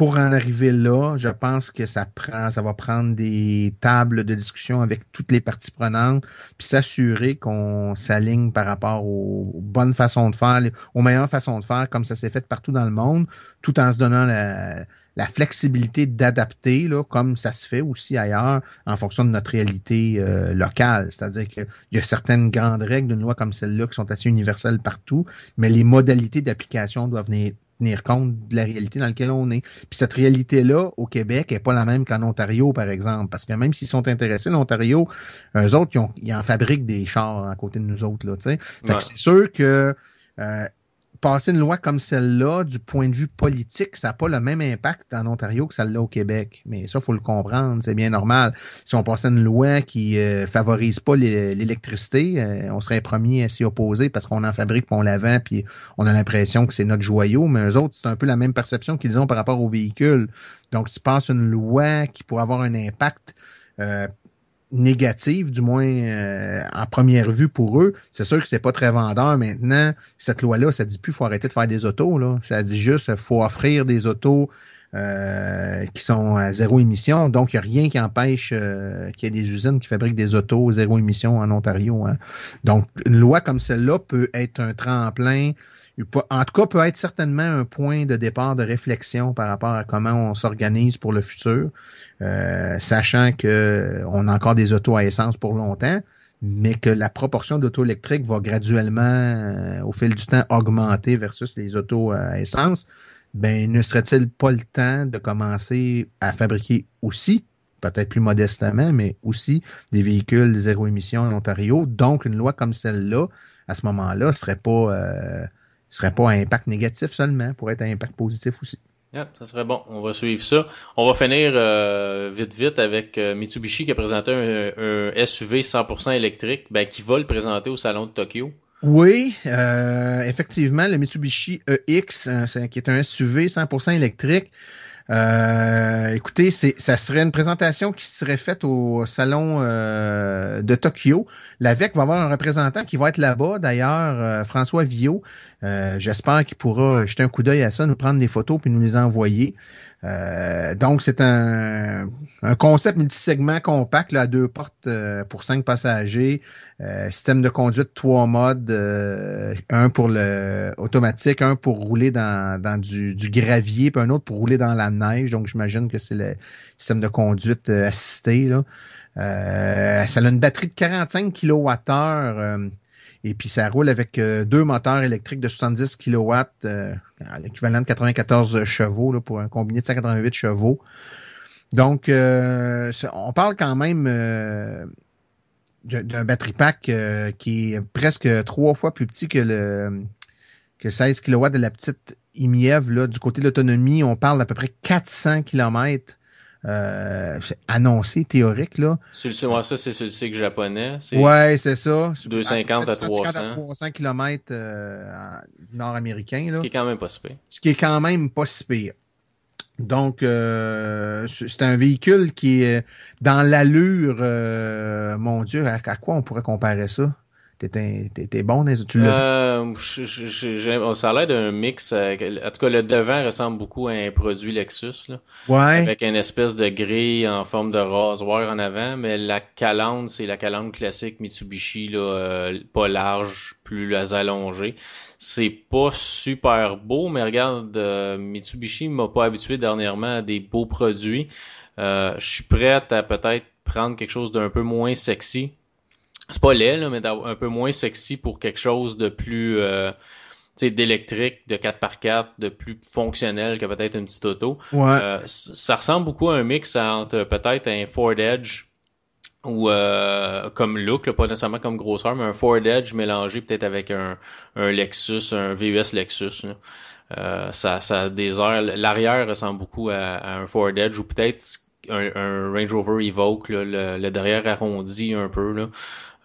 pour en arriver là, je pense que ça prend, ça va prendre des tables de discussion avec toutes les parties prenantes, puis s'assurer qu'on s'aligne par rapport aux, bonnes façons de faire, aux meilleures façons de faire, comme ça s'est fait partout dans le monde, tout en se donnant la, flexibilité d'adapter, comme ça se fait aussi ailleurs, en fonction de notre réalité euh, locale. C'est-à-dire qu'il y a certaines grandes règles d'une loi comme celle-là qui sont assez universelles partout, mais les modalités d'application doivent venir tenir compte de la réalité dans laquelle on est. Puis cette réalité-là, au Québec, est pas la même qu'en Ontario, par exemple. Parce que même s'ils sont intéressés, l'Ontario, eux autres, ils, en fabriquent des chars à côté de nous autres, là, tu sais. Fait que c'est sûr que euh, passer une loi comme celle-là, du point de vue politique, ça n'a pas le même impact en Ontario que celle-là au Québec. Mais ça, faut le comprendre, c'est bien normal. Si on passait une loi qui euh, favorise pas l'électricité, euh, on serait premier à s'y opposer parce qu'on en fabrique, on la vend, puis on a l'impression que c'est notre joyau. Mais eux autres, c'est un peu la même perception qu'ils ont par rapport aux véhicules. Donc, si tu passes une loi qui pourrait avoir un impact euh, négative, du moins euh, en première vue pour eux. C'est sûr que c'est pas très vendeur maintenant. Cette loi-là, ça dit plus faut arrêter de faire des autos. Là. Ça dit juste faut offrir des autos euh, qui sont à zéro émission. Donc, il n'y a rien qui empêche euh, qu'il y ait des usines qui fabriquent des autos zéro émission en Ontario. Hein. Donc, une loi comme celle-là peut être un tremplin en tout cas, peut être certainement un point de départ de réflexion par rapport à comment on s'organise pour le futur, euh, sachant que on a encore des autos à essence pour longtemps, mais que la proportion d'auto électriques va graduellement, euh, au fil du temps, augmenter versus les autos à essence. Ben, ne serait-il pas le temps de commencer à fabriquer aussi, peut-être plus modestement, mais aussi des véhicules zéro émission en Ontario? Donc, une loi comme celle-là, à ce moment-là, serait pas euh, serait pas un impact négatif seulement, pour être un impact positif aussi. Ça serait bon. On va suivre ça. On va finir euh, vite vite avec euh, Mitsubishi qui a présenté un, SUV 100% électrique, ben, qui va le présenter au salon de Tokyo. Oui, euh, effectivement, le Mitsubishi EX, qui est un SUV 100% électrique. Euh, écoutez, ça serait une présentation qui serait faite au salon euh, de Tokyo. L'AVEC va avoir un représentant qui va être là-bas, d'ailleurs, euh, François Villot. j'espère qu'il pourra jeter un coup d'œil à ça, nous prendre des photos puis nous les envoyer. Euh, donc, c'est un, un, concept multisegment compact là, à deux portes euh, pour cinq passagers. Euh, système de conduite trois modes, un pour le automatique, un pour rouler dans, dans du, du, gravier, puis un autre pour rouler dans la neige. Donc, j'imagine que c'est le système de conduite assisté. Là. ça a une batterie de 45 kWh. Et puis ça roule avec euh, deux moteurs électriques de 70 kW, euh, l'équivalent de 94 chevaux là, pour un combiné de 188 chevaux. Donc, euh, on parle quand même d'un batterie pack qui est presque trois fois plus petit que le que 16 kW de la petite IMIEV. Là. Du côté de l'autonomie, on parle d'à peu près 400 km euh, annoncé, théorique. Là. Sur le, ça, c'est sur le cycle japonais. Ouais, c'est ça. 250 à 300. à 300 km euh, nord-américain. Ce qui est quand même pas si pire. Ce qui est quand même pas si pire. Donc, euh, c'est un véhicule qui est dans l'allure, euh, mon Dieu, à, quoi on pourrait comparer ça? T'es bon dans tu euh, Ça a l'air d'un mix. Euh, en tout cas, le devant ressemble beaucoup à un produit Lexus. Là, ouais. Avec une espèce de grille en forme de rasoir en avant. Mais la calandre, c'est la calandre classique Mitsubishi, là, euh, pas large, plus allongée. C'est pas super beau, mais regarde, euh, Mitsubishi m'a pas habitué dernièrement à des beaux produits. je suis prête à peut-être prendre quelque chose d'un peu moins sexy c'est pas laid, là, mais un peu moins sexy pour quelque chose de plus euh, d'électrique, de 4x4, de plus fonctionnel que peut-être une petite auto. Euh, ça ressemble beaucoup à un mix entre peut-être un Ford Edge ou euh, comme look, pas nécessairement comme grosseur, mais un Ford Edge mélangé peut-être avec un, un Lexus, un VUS Lexus. Euh, ça, ça a des airs. L'arrière ressemble beaucoup à, un Ford Edge ou peut-être un, Range Rover Evoque, le, le, derrière arrondi un peu. Là.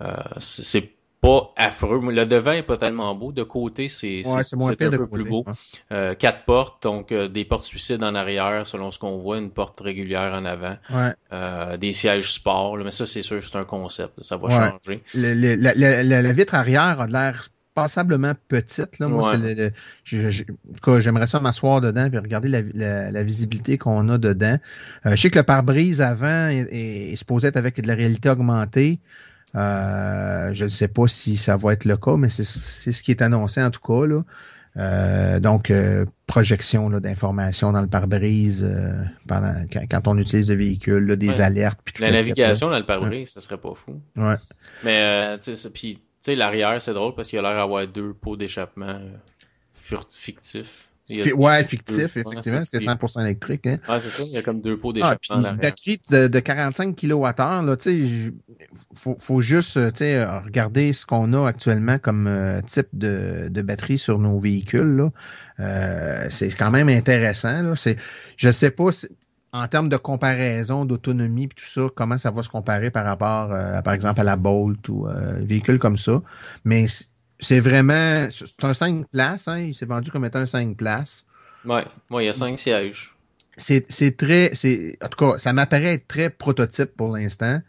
Euh, c'est pas affreux. Le devant est pas tellement beau. De côté, c'est un peu plus beau. Euh, quatre portes, donc euh, des portes suicides en arrière, selon ce qu'on voit, une porte régulière en avant. des sièges sport. mais ça, c'est sûr, c'est un concept. Ça va changer. la, vitre arrière a l'air passablement petite. Là. Moi, le, je, j'aimerais ça m'asseoir dedans et regarder la, la, visibilité qu'on a dedans. Euh, je sais que le pare-brise avant est, est, supposé être avec de la réalité augmentée. Euh, je ne sais pas si ça va être le cas, mais c'est, ce qui est annoncé en tout cas. Là. Euh, donc, euh, projection d'informations dans le pare-brise euh, pendant quand, on utilise le véhicule, des alertes. Puis la navigation dans le pare-brise, ça serait pas fou. Ouais. Mais tu sais, l'arrière, c'est drôle parce qu'il a l'air d'avoir deux pots d'échappement fictifs ouais, fictif, effectivement, c'est 100% électrique. Hein. Ouais, c'est ça, il y a comme deux pots ah, d'échappement. Ah, batterie de, de 45 kWh, là, tu sais, faut, faut juste, tu sais, regarder ce qu'on a actuellement comme euh, type de, de batterie sur nos véhicules, là. Euh, c'est quand même intéressant, là. C'est, je sais pas, en termes de comparaison, d'autonomie et tout ça, comment ça va se comparer par rapport, euh, par exemple, à la Bolt ou euh, véhicule comme ça. Mais c'est vraiment. C'est un 5 places, hein? Il s'est vendu comme étant un 5 places. Ouais, ouais, il y a 5 sièges. C'est très. En tout cas, ça m'apparaît être très prototype pour l'instant.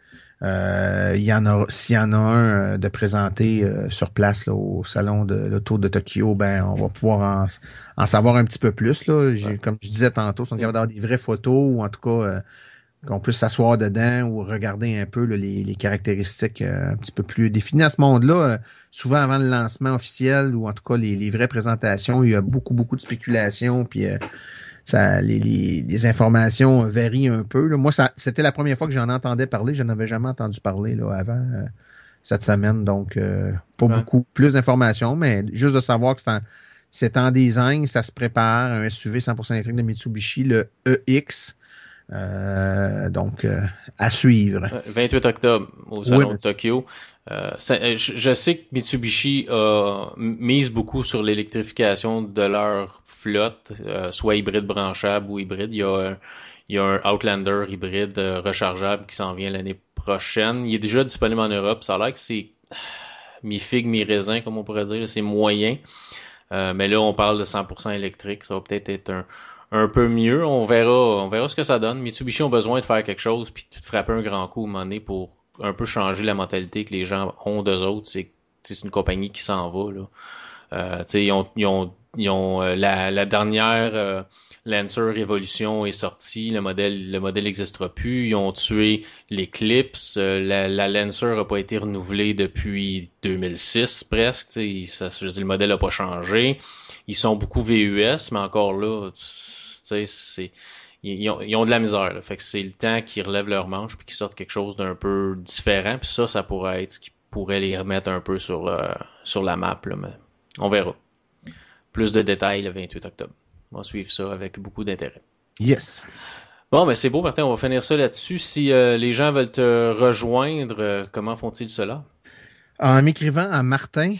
Euh, il y en a, s'il y en a un euh, de présenté euh, sur place là, au salon de l'auto de Tokyo, ben on va pouvoir en, savoir un petit peu plus. Là. Comme je disais tantôt, on va avoir des vraies photos ou en tout cas qu'on puisse s'asseoir dedans ou regarder un peu les, caractéristiques euh, un petit peu plus définies à ce monde-là. Euh, souvent avant le lancement officiel ou en tout cas les, vraies présentations, il y a beaucoup, beaucoup de spéculation, puis euh, ça, les, informations varient un peu. Moi, ça, c'était la première fois que j'en entendais parler. Je n'avais jamais entendu parler là, avant cette semaine, donc pas beaucoup plus d'informations, mais juste de savoir que c'est en, c'est en design, ça se prépare, un SUV 100% électrique de Mitsubishi, le EX. Euh, donc, euh, à suivre. 28 octobre au Salon de Tokyo. Euh, je, sais que Mitsubishi mise beaucoup sur l'électrification de leur flotte, soit hybride branchable ou hybride. Il y a, il y a un Outlander hybride rechargeable qui s'en vient l'année prochaine. Il est déjà disponible en Europe. Ça a l'air que c'est [SIGHS] mi-figue, mi-raisin, comme on pourrait dire. C'est moyen. mais là, on parle de 100% électrique. Ça va peut-être être un un peu mieux. On verra, on verra ce que ça donne. Mitsubishi ont besoin de faire quelque chose puis de frapper un grand coup à un moment donné pour un peu changer la mentalité que les gens ont d'eux autres. C'est une compagnie qui s'en va là. Euh, ils ont, ils ont, ils ont euh, la, la, dernière euh, Lancer Evolution est sortie, le modèle le modèle n'existera plus. Ils ont tué l'Eclipse, euh, la, la Lancer a pas été renouvelée depuis 2006 presque. Ça, le modèle a pas changé. Ils sont beaucoup VUS, mais encore là, c'est ils ont, ils ont, de la misère. Là. Fait que c'est le temps qu'ils relèvent leur manche puis qu'ils sortent quelque chose d'un peu différent. Puis ça, ça pourrait être ce qui pourrait les remettre un peu sur, le, sur la map. Là, mais on verra. Plus de détails le 28 octobre. On va suivre ça avec beaucoup d'intérêt. Yes. Bon, ben c'est beau, Martin. On va finir ça là-dessus. Si euh, les gens veulent te rejoindre, euh, comment font-ils cela? En m'écrivant à martin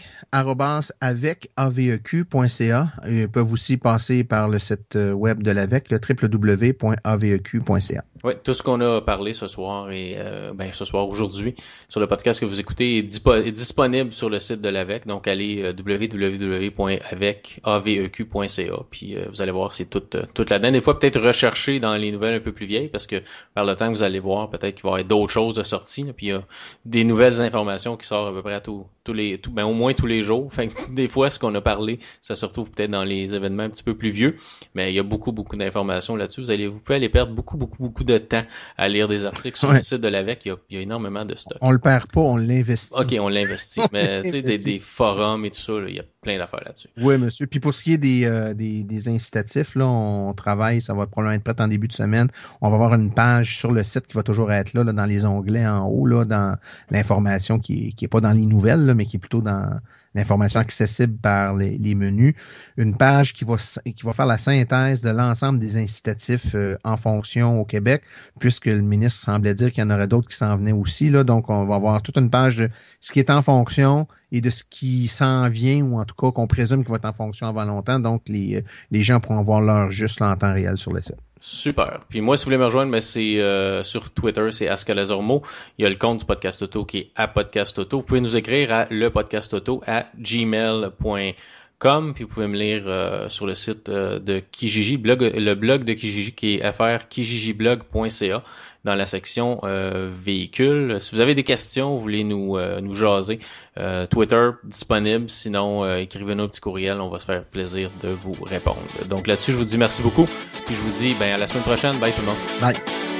avec aveq.ca. Ils peuvent aussi passer par le site euh, web de l'AVEC, le www.aveq.ca. Oui, tout ce qu'on a parlé ce soir et euh, ben ce soir aujourd'hui sur le podcast que vous écoutez est, disponible sur le site de l'AVEC. Donc allez euh, www.aveq.ca puis euh, vous allez voir c'est toute la dedans Des fois peut-être rechercher dans les nouvelles un peu plus vieilles parce que par le temps que vous allez voir peut-être qu'il va y avoir d'autres choses de sortie. puis il y a des nouvelles informations qui sortent à peu près à tous les tout, ben au moins tous les jours. Fait des fois ce qu'on a parlé ça se retrouve peut-être dans les événements un petit peu plus vieux, mais il y a beaucoup beaucoup d'informations là-dessus. Vous allez vous pouvez aller perdre beaucoup beaucoup beaucoup de temps à lire des articles sur le site de l'AVEC. Il, il y, a, énormément de stock. On le perd pas, on l'investit. OK, on l'investit. mais [LAUGHS] tu sais, des, forums et tout ça, il y a plein d'affaires là-dessus. Oui, monsieur. Puis pour ce qui est des, euh, des, des, incitatifs, là, on travaille, ça va probablement être prêt en début de semaine. On va avoir une page sur le site qui va toujours être là, là dans les onglets en haut, là, dans l'information qui est, qui est pas dans les nouvelles, mais qui est plutôt dans l'information accessible par les, menus, une page qui va, qui va faire la synthèse de l'ensemble des incitatifs euh, en fonction au Québec, puisque le ministre semblait dire qu'il y en aurait d'autres qui s'en venaient aussi. Là, donc, on va avoir toute une page de ce qui est en fonction et de ce qui s'en vient, ou en tout cas qu'on présume qu'il va être en fonction avant longtemps. Donc, les, les gens pourront voir l'heure juste là, en temps réel sur le site. Super. Puis moi, si vous voulez me rejoindre, ben, c'est euh, sur Twitter, c'est Ascalazormo. Il y a le compte du podcast auto qui est à podcast auto. Vous pouvez nous écrire à le podcast auto à gmail.com puis vous pouvez me lire euh, sur le site euh, de Kijiji, le blog de Kijiji qui est frkijijiblog.ca dans la section euh, véhicules. Si vous avez des questions, vous voulez nous, nous jaser, Twitter disponible, sinon écrivez-nous un petit courriel, on va se faire plaisir de vous répondre. Donc là-dessus, je vous dis merci beaucoup, puis je vous dis ben, à la semaine prochaine. Bye tout le monde. Bye.